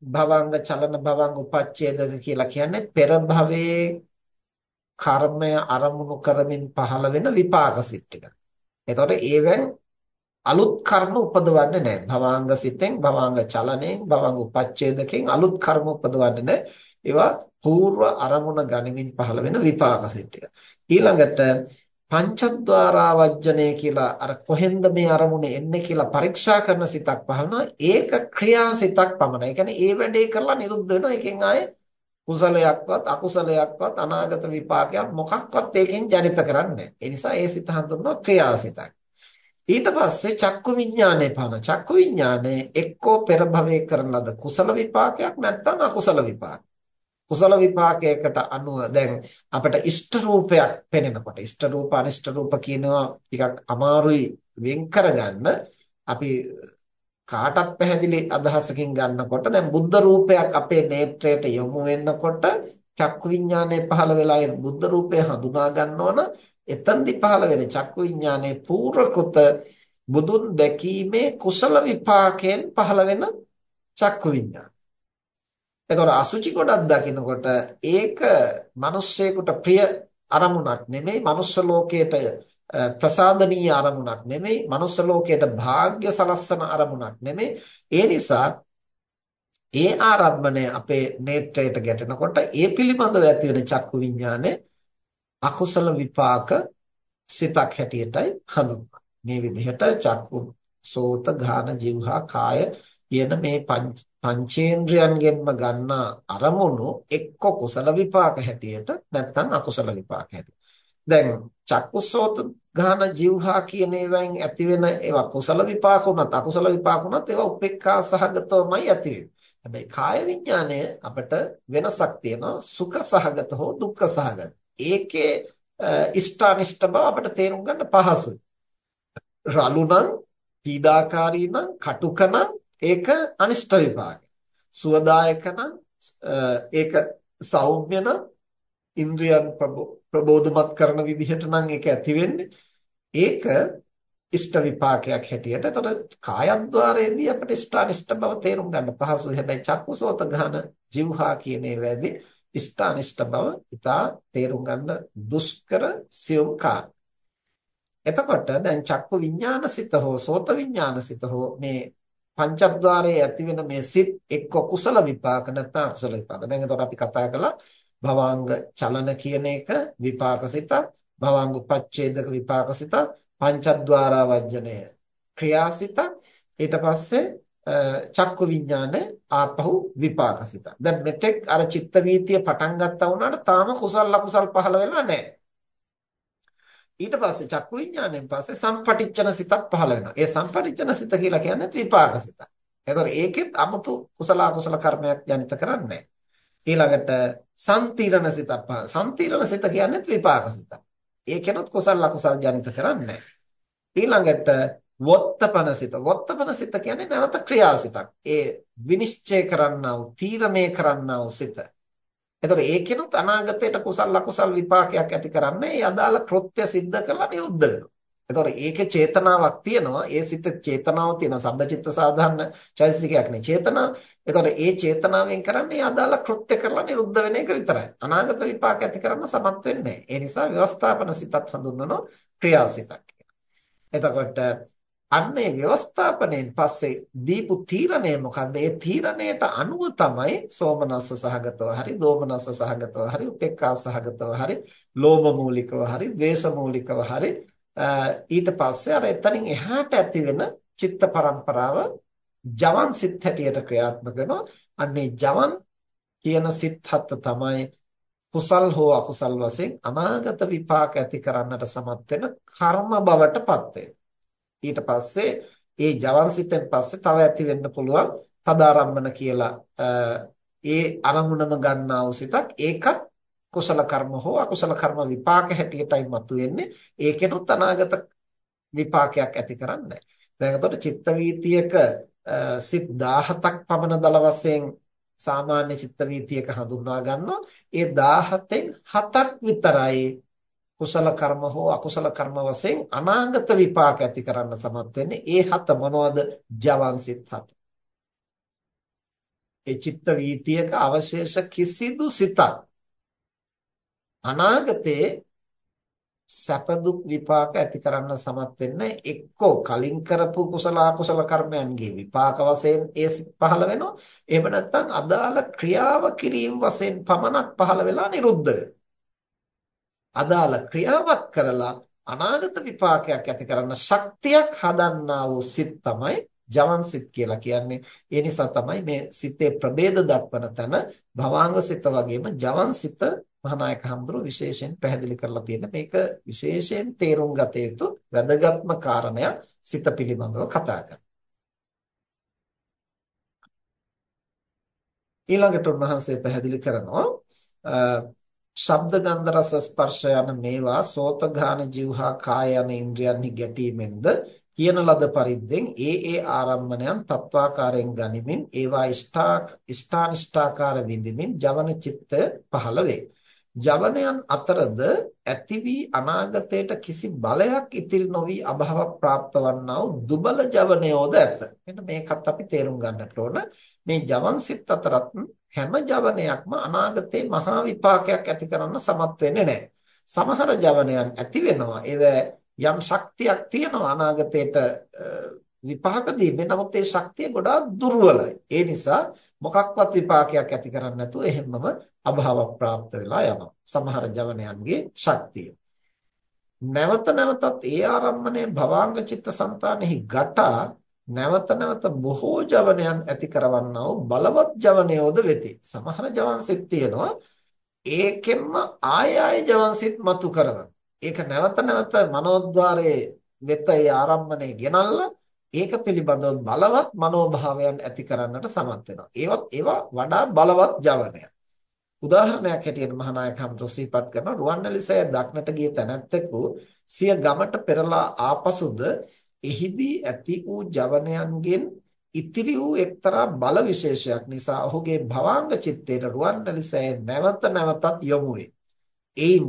භවංග චලන භවංග උපච්ඡේදක කියලා කියන්නේ පෙර භවයේ කර්මය අරමුණු කරමින් පහළ වෙන විපාක සිත් ටික. එතකොට ඒවෙන් අලුත් කර්ම උපදවන්නේ නැහැ. භවංග සිතෙන් භවංග චලනයෙන් භවංග උපච්ඡේදකෙන් අලුත් කර්ම උපදවන්නේ නැහැ. ඒවා పూర్ව අරමුණ ගනිමින් පහළ වෙන විපාක සිත් ටික. ඊළඟට පංචද්වාරාවජ්ජනය කියලා අර කොහෙන්ද මේ අරමුණ එන්නේ කියලා පරීක්ෂා කරන සිතක් පහළනවා ඒක ක්‍රියාසිතක් පමණයි. ඒ කියන්නේ ඒ වැඩේ කරලා නිරුද්ධ වෙනවා. ඒකෙන් ආයේ කුසලයක්වත් අකුසලයක්වත් අනාගත විපාකයක් මොකක්වත් ඒකෙන් ජනිත කරන්නේ ඒ නිසා ඒ සිත හඳුන්වනවා ක්‍රියාසිතක්. ඊට පස්සේ චක්කු විඥානය පහළ. චක්කු විඥානය එක්කෝ පෙර භවයේ කරන ලද කුසල විපාකයක් නැත්නම් අකුසල විපාකයක්. කුසල විපාකයකට අනුව දැන් අපිට ඉෂ්ට රූපයක් පෙනෙනකොට ඉෂ්ට රූප අනිෂ්ට රූප කියනවා ටිකක් අමාරුයි වෙන් කරගන්න අපි කාටත් පැහැදිලි අදහසකින් ගන්නකොට දැන් බුද්ධ රූපයක් අපේ නේත්‍රයට යොමු වෙනකොට චක්කු විඥානය පහළ වෙලා ඒ බුද්ධ රූපය හඳුනා ගන්නවන එතෙන්දි පහළ වෙන චක්කු විඥානයේ පූර්වකృత බුදුන් දැකීමේ කුසල විපාකයෙන් පහළ වෙන චක්කු විඥාන. එතකොට අසුචි ගොඩක් දකිනකොට ඒක මිනිස්සෙකුට ප්‍රිය අරමුණක් නෙමෙයි මනුස්ස ලෝකයට ප්‍රසාදනීය අරමුණක් නෙමෙයි මනුස්ස ලෝකයට භාග්‍ය සලස්සන අරමුණක් නෙමෙයි ඒ නිසා ඒ ආරම්භණය අපේ නේත්‍රයට ගැටෙනකොට ඒ පිළිබඳව ඇති වෙන චක්කු විඥානය අකුසල විපාක සිතක් හැටියටයි හඳුන්වන්නේ මේ විදිහට චක්කු සෝත ගාන જીවහා කාය කියන මේ පංචේන්ද්‍රයන්ගෙන්ම ගන්නා අරමුණු එක්ක කුසල විපාක හැටියට නැත්නම් අකුසල විපාක හැටියට. දැන් චක්කුසෝත ගාන જીවහා කියන ඒවායින් ඇති වෙන ඒවා කුසල විපාක උනත් අකුසල විපාක උනත් ඒවා උපේක්ඛා සහගතවමයි ඇති වෙන්නේ. හැබැයි කාය විඥාණය අපිට වෙනසක් තියෙනවා සුඛ සහගත හෝ දුක්ඛ සහගත. ඒකේ ඉෂ්ඨානිෂ්ඨ බව අපිට තේරුම් ගන්න පහසුයි. රළු නම් පීඩාකාරී නම් කටුක නම් ඒක අනිෂ්ට විපාකය. සුවදායක නම් ඒක සෞම්‍ය නම් ඉන්ද්‍රියන් ප්‍රබෝධමත් කරන විදිහට නම් ඒක ඇති වෙන්නේ. ඒක ඉෂ්ට විපාකයක් හැටියට. එතකොට කායද්්වාරයේදී අපිට ඉෂ්ඨානිෂ්ඨ බව තේරුම් ගන්න පහසුයි. හැබැයි චක්කුසෝත ගහන જીවහා කියන ඒවාදී ඉෂ්ඨානිෂ්ඨ බව ඉතා තේරුම් ගන්න දුෂ්කර සියුම් කාර්ය. එතකොට දැන් චක්කු විඥානසිත හෝ සෝත විඥානසිත හෝ මේ පංචද්වාරයේ ඇති වෙන මේ සිත් එක්ක කුසල විපාක නැත්නම් අකුසල විපාක. දැන් එතකොට අපි කතා කළා භවංග චලන කියන එක විපාකසිත, භවංග උපච්ඡේදක විපාකසිත, පංචද්වාරා වජ්ජනය ක්‍රියාසිත. ඊට පස්සේ චක්කු විඥාන ආපහු විපාකසිත. දැන් මෙතෙක් අර චිත්ත වීතිය පටන් ගත්තා වුණාට තාම කුසල ලකුසල් පහළ වෙලා නැහැ. ඊට පස්සේ චක්කු විඥාණයෙන් පස්සේ සම්පටිච්ඡන සිතක් පහළ වෙනවා. ඒ සම්පටිච්ඡන සිත කියලා කියන්නේ විපාක සිත. එතකොට ඒකෙත් 아무තු කුසල අකුසල කර්මයක් ජනිත කරන්නේ ඊළඟට සම්තිරණ සිත පහ. සම්තිරණ සිත කියන්නේ විපාක සිත. ඒකනොත් කුසල ලකුසල ජනිත කරන්නේ ඊළඟට වොත්තපන සිත. වොත්තපන සිත කියන්නේ නැවත ක්‍රියාසිතක්. ඒ විනිශ්චය කරන්නා වූ, තීරණය කරන්නා වූ සිත. එතකොට ඒකනොත් අනාගතයට කුසල ලකුසල විපාකයක් ඇති කරන්නේ ඒ අදාළ කෘත්‍ය සිද්ධ කරලා නිරුද්ධ වෙනවා. එතකොට ඒකේ චේතනාවක් තියෙනවා. ඒ සිත චේතනාව තියෙන සබ්බචිත්ත සාධාරණ චෛතසිකයක් නේ චේතනාව. එතකොට ඒ චේතනාවෙන් කරන්නේ අදාළ කෘත්‍ය කරලා නිරුද්ධ වෙන එක විතරයි. අනාගත විපාක ඇති කරන්න සමත් වෙන්නේ නැහැ. ඒ නිසා ව්‍යවස්ථාපන සිතත් හඳුන්වනවා ක්‍රියාසිතක් කියලා. එතකොට අන්න ඒ ව්‍යවස්ථාපනයෙන් පස්සේ දීපු තීරණය මොකද්ද? ඒ තීරණයට අනුව තමයි සෝමනස්ස සහගතව හරි, දෝමනස්ස සහගතව හරි, උපේක්ඛා සහගතව හරි, ලෝභ මූලිකව හරි, ද්වේෂ මූලිකව හරි ඊට පස්සේ අර එතනින් එහාට ඇති වෙන චිත්ත පරම්පරාව ජවන් සිත් හැටියට ක්‍රියාත්මක වෙනවා. අන්නේ ජවන් කියන සිත් හත තමයි කුසල් හෝ අකුසල් වශයෙන් අනාගත විපාක ඇති කරන්නට සමත් වෙන කර්ම බවට පත් වෙනවා. ඊට පස්සේ ඒ ජවන්සිතෙන් පස්සේ තව ඇති වෙන්න පුළුවන් තදාරම්මන කියලා ඒ අරමුණම ගන්නා වූ සිතක් ඒකත් කුසල කර්ම හෝ අකුසල කර්ම විපාක හැටියටයි මතුවෙන්නේ ඒකෙනුත් අනාගත විපාකයක් ඇති කරන්නේ දැන් එතකොට චිත්ත වීතියක සිත් 17ක් පමණ දල වශයෙන් සාමාන්‍ය චිත්ත වීතියක හඳුන්වා ගන්නවා ඒ 17න් 7ක් විතරයි කුසල කර්ම හෝ අකුසල කර්ම වශයෙන් අනාගත විපාක ඇති කරන්න සමත් වෙන්නේ ඒ හත මොනවද? ජවන් සිත් හත. ඒ චිත්ත වීතියක අවශේෂ කිසිදු සිතක් අනාගතේ සැප දුක් විපාක ඇති කරන්න සමත් වෙන්නේ එක්කෝ කලින් කරපු කුසල අකුසල කර්මයන්ගේ විපාක වශයෙන් ඒ පහළ වෙනවා එහෙම නැත්නම් අදාළ ක්‍රියාව කිරීම වශයෙන් පමණක් පහළ වෙලා නිරුද්ධ වෙනවා අදාළ ක්‍රියාවක් කරලා අනාගත විපාකයක් ඇති කරන්න ශක්තියක් හදන්නා වූ සිත් තමයි ජවන් සිත් කියලා කියන්නේ. ඒ නිසා තමයි මේ සිතේ ප්‍රභේද දක්වන තැන භවාංග සිත වගේම ජවන් සිත මහානායක හඳුරු විශේෂයෙන් පැහැදිලි කරලා තියෙන මේක විශේෂයෙන් තේරුම් ගත යුතු වැදගත්ම කාරණයක් සිත පිළිබඳව කතා කරනවා. ඊළඟට උන්වහන්සේ පැහැදිලි කරනවා ශබ්ද ගන්ධ රස ස්පර්ශ යන මේවා සෝත ඝාන જીවහා කාය යන ඉන්ද්‍රියන්හි ගැටීමෙන්ද කියන ලද පරිද්දෙන් ඒ ඒ ආරම්මණයන් තත්වාකාරයෙන් ගනිමින් ඒවා ඉෂ්ඨානිෂ්ඨාකාර විඳිමින් ජවන චිත්තය පහළ වේ. ජවනයන් අතරද ඇති වී අනාගතයට කිසි බලයක් ඉතිරි නොවි අභව ප්‍රාප්ත වන්නා වූ දුබල ජවනයෝද ඇත. මෙන්න මේකත් අපි තේරුම් ගන්නට ඕන. මේ ජවන් සිත් අතරත් හැම ජවනයක්ම අනාගතේ මහා විපාකයක් ඇති කරන්න සමත් වෙන්නේ නැහැ. සමහර ජවනයන් ඇති වෙනවා. ඒව යම් ශක්තියක් තියෙනවා අනාගතේට විපාක දීමේ. නමුත් ඒ ශක්තිය ගොඩාක් දුර්වලයි. ඒ නිසා මොකක්වත් විපාකයක් ඇති කරන්නේ නැතුව එහෙමම අභාව ප්‍රාප්ත වෙලා යනවා. සමහර ජවනයන්ගේ ශක්තිය. නැවත නැවතත් ඒ ආරම්මණය භවාංග චිත්ත સંතානෙහි ගටා නැවත නැවත බොහෝ ජවනයන් ඇති කරවන්නා වූ බලවත් ජවනයෝද වෙති. සමහර ජවන් සිත් තියෙනවා ඒකෙන්ම ආය ආය ජවන් සිත් මතු කරවන. ඒක නැවත නැවත මනෝද්වාරයේ වෙත ඒ ආරම්මණය ගෙනල්ලා ඒක පිළිබඳව බලවත් මනෝභාවයන් ඇති කරන්නට සමත් වෙනවා. ඒවත් ඒවා වඩා බලවත් ජවනයක්. උදාහරණයක් හැටියට මහානායක හම්තු සිහිපත් කරන රුවන්වැලිසෑය දක්නට ගිය තැනැත්තෙකු සිය ගමට පෙරලා ආපසුද එහිදී ඇති වූ ජවනයන්ගෙන් ඉතිරි වූ එක්තරා බල විශේෂයක් නිසා ඔහුගේ භවාංග චිත්තයට රුවන්වැලිසෑය නැවත නැවතත් යොමු වේ. එයින්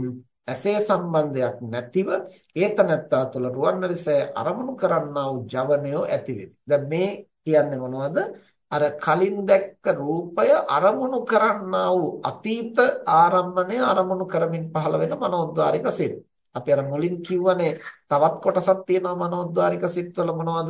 ඇසේ සම්බන්ධයක් නැතිව ඒතනත්තා තුළ රුවන්වැලිසෑය අරමුණු කරන්නා වූ ජවනයෝ ඇති වෙති. දැන් මේ කියන්නේ මොනවද? අර කලින් දැක්ක රූපය අරමුණු කරන්නා වූ අතීත ආරම්මණය අරමුණු කරමින් පහළ වෙන මනෝද්වාරික සිත්. අපි අර මුලින් කිව්වනේ තවත් කොටසක් තියෙනවා මනෝද්වාරික සිත්වල මොනවද?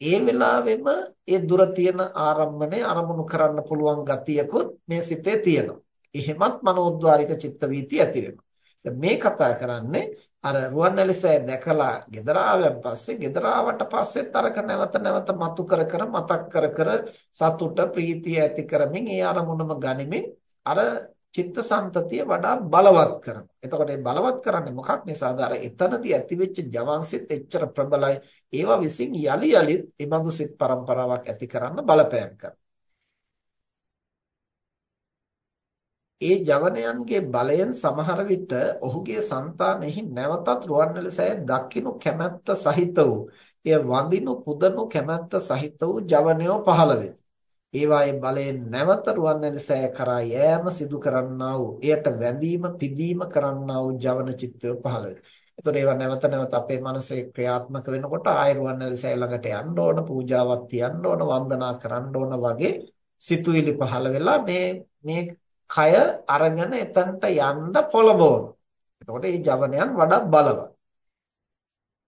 ඒ වෙලාවෙම ඒ දුර තියෙන ආරම්මණය අරමුණු කරන්න පුළුවන් ගතියකුත් මේ සිතේ තියෙනවා. එහෙමත් මනෝද්වාරික චිත්ත වීති ඇති වෙනවා. මේ කතා කරන්නේ අර රුවන්වැලිසෑය දැකලා ගෙදර ආවන් පස්සේ ගෙදර ආවට පස්සෙත් අරක නැවත නැවත මතු කර කර මතක් කර කර සතුට ප්‍රීතිය ඇති කරමින් ඒ අරමුණම ගනිමින් අර චිත්තසංතතිය වඩා බලවත් කරනවා. එතකොට මේ බලවත් කරන්නේ මොකක් නිසාද? අර එතනදී ඇතිවෙච්ච ජවන්සිත එච්චර ප්‍රබලයි. ඒවා විසින් යලි යලිත් ඒ බඳු සිත් પરම්පරාවක් ඇති කරන්න බලපෑම් කරනවා. ඒ ජවනයන්ගේ බලයෙන් සමහර විට ඔහුගේ సంతානෙහි නැවතත් රුවන්වැලිසෑය දකින්නු කැමැත්ත සහිත වූ එය වඳිනු පුදනු කැමැත්ත සහිත වූ ජවනයෝ පහළ වෙති. ඒවායේ බලයෙන් නැවත රුවන්වැලිසෑය කරා යෑම සිදු කරන්නා වූ එයට වැඳීම පිදීම කරන්නා වූ ජවන චිත්තය පහළ වෙති. එතකොට ඒවා නැවත නැවත අපේ මනසේ ක්‍රියාත්මක වෙනකොට ආය රුවන්වැලිසෑය ළඟට යන්න ඕන, පූජාවක් තියන්න ඕන, වන්දනා කරන්න ඕන වගේ සිතුවිලි පහළ වෙලා මේ මේ කය අරගෙන එතනට යන්න පොළඹවන. එතකොට මේ ජවනයන් වඩා බලවත්.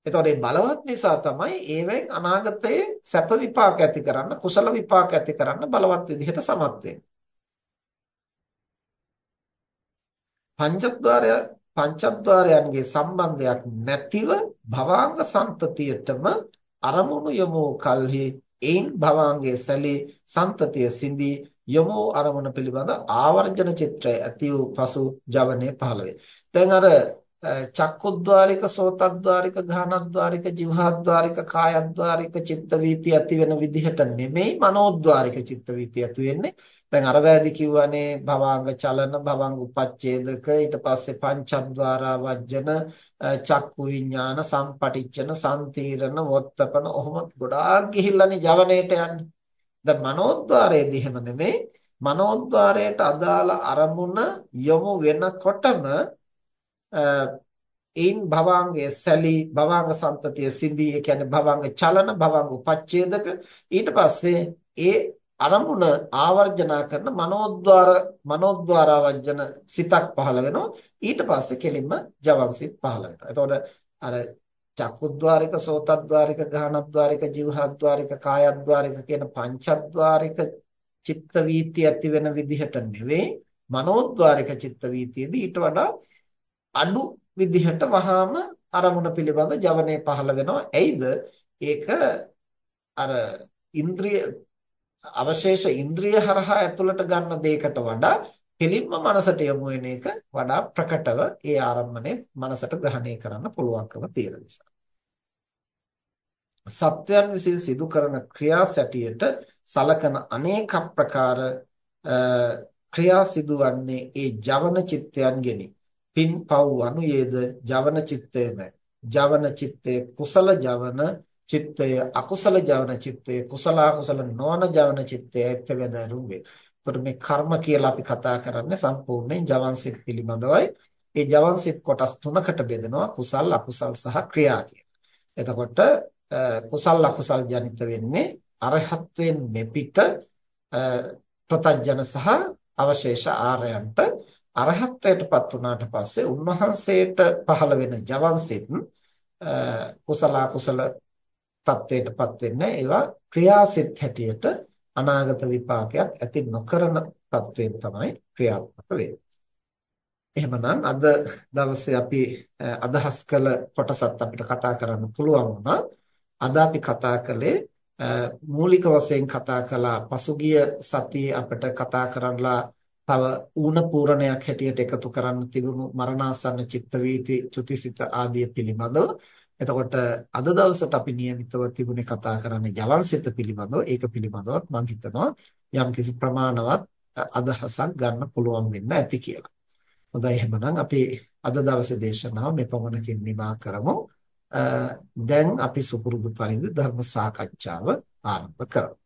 එතකොට මේ බලවත් නිසා තමයි ඒවෙන් අනාගතයේ සැප විපාක ඇති කරන්න, කුසල විපාක ඇති කරන්න බලවත් විදිහට සමත් වෙන්නේ. පංචද්වාරය පංචද්වාරයන්ගේ සම්බන්ධයක් නැතිව භවාංග සම්පතියටම අරමුණු යොමු කල්හි එයින් භවාංගයේ සැලී සම්පතිය සිඳී යොමු අරමුණ පිළිබඳ ආවර්ජන චිත්‍රය ඇති වූ පසු ජවනයේ පහළ වේ. දැන් අර චක්කුද්්වාරික සෝතද්්වාරික ගානද්්වාරික જીවහද්්වාරික කායද්්වාරික චිත්ත වීති ඇති වෙන විදිහට නෙමෙයි මනෝද්්වාරික චිත්ත වීති ඇති වෙන්නේ. දැන් අර වැදි කිව්වනේ භවාංග චලන භවංග උපච්ඡේදක ඊට පස්සේ පංචද්්වාරා වජ්ජන චක්කු විඥාන සම්පටිච්ඡන සම්තීරණ වොත්තපන ඔහොම ගොඩාක් ගිහිල්ලානේ ජවනයේට යන්නේ. දැන් මනෝද්වාරයේදී එහෙම නෙමෙයි. මනෝද්වාරයට අදාළ අරමුණ යොමු වෙනකොටම ඒන් භවංගයේ සැලී භවංග සම්තතිය සිඳී ඒ කියන්නේ භවංග චලන භවංග උපච්ඡේදක ඊට පස්සේ ඒ අරමුණ ආවර්ජනා කරන මනෝද්වාර මනෝද්වාරවජන සිතක් පහළ වෙනවා. ඊට පස්සේ කෙලින්ම ජවන් සිත් පහළ වෙනවා. එතකොට අර චක්කුද්්වාරික සෝතද්්වාරික ගානද්්වාරික જીවහද්්වාරික කායද්්වාරික කියන පංචද්්වාරික චිත්ත වීති ඇති වෙන විදිහට නෙවෙයි මනෝද්්වාරික චිත්ත වීතියේදී ඊට වඩා අඩු විදිහට වහාම අරමුණ පිළිබඳ ජවනයේ පහළ වෙනවා. එයිද ඒක අර ඉන්ද්‍රිය අවශේෂ ඉන්ද්‍රිය හරහා ඇතුළට ගන්න දෙයකට වඩා කෙලින්ම මනසට යොමු වෙන එක වඩා ප්‍රකටව ඒ ආරම්මණය මනසට ග්‍රහණය කරන්න පුළුවන්කම තියෙන නිසා. සත්‍යයන් විසින් සිදු කරන ක්‍රියා සැටියට සලකන අනේක ප්‍රකාර ක්‍රියා සිදුවන්නේ ඒ ජවන චිත්තයන්ගෙනි. පින් පව් අනුයේද ජවන චිත්තයම. ජවන චිත්තේ කුසල ජවන චිත්තය අකුසල ජවන චිත්තය කුසල අකුසල නොවන ජවන චිත්තය ඇත්ත වැදරුවේ. එතකොට මේ කර්ම කියලා අපි කතා කරන්නේ සම්පූර්ණයෙන් ජවන් සිත් පිළිබඳවයි. ඒ ජවන් සිත් කොටස් තුනකට බෙදෙනවා කුසල් අකුසල් සහ ක්‍රියා එතකොට කුසල් අකුසල් ජනිත වෙන්නේ අරහත්වෙන් මෙපිට ප්‍රතඥන සහ අවශේෂ ආරයන්ට අරහත්ත්වයටපත් වුණාට පස්සේ උන්වහන්සේට පහළ වෙන ජවන් සිත් කුසල අකුසල තත්ත්වයටපත් වෙන්නේ ඒවා ක්‍රියාසිත හැටියට අනාගත විපාකයක් ඇති නොකරන තත්වයෙන් තමයි ක්‍රියාත්මක වෙන්නේ. එහෙමනම් අද දවසේ අපි අදහස් කළ කොටසත් අපිට කතා කරන්න පුළුවන් වුණා. අද අපි කතා කළේ මූලික වශයෙන් කතා කළා පසුගිය සතියේ අපිට කතා කරලා තව ඌණ පූර්ණයක් හැටියට එකතු කරන්න තිබුණු මරණාසන්න චිත්ත වීති චුතිසිත ආදී පිළිබඳව එතකොට අද දවසට අපි નિયમિતව තිබුණේ කතා කරන්නේ යවන්සිත පිළිබඳව ඒක පිළිබඳවත් මම හිතනවා යම්කිසි ප්‍රමාණවත් අදහසක් ගන්න පුළුවන් වෙන්න ඇති කියලා. හොඳයි එහෙනම් අපි අද දවසේ දේශනාව මෙපමණකින් නිමා කරමු. දැන් අපි සුපුරුදු පරිදි ධර්ම සාකච්ඡාව ආරම්භ කරමු.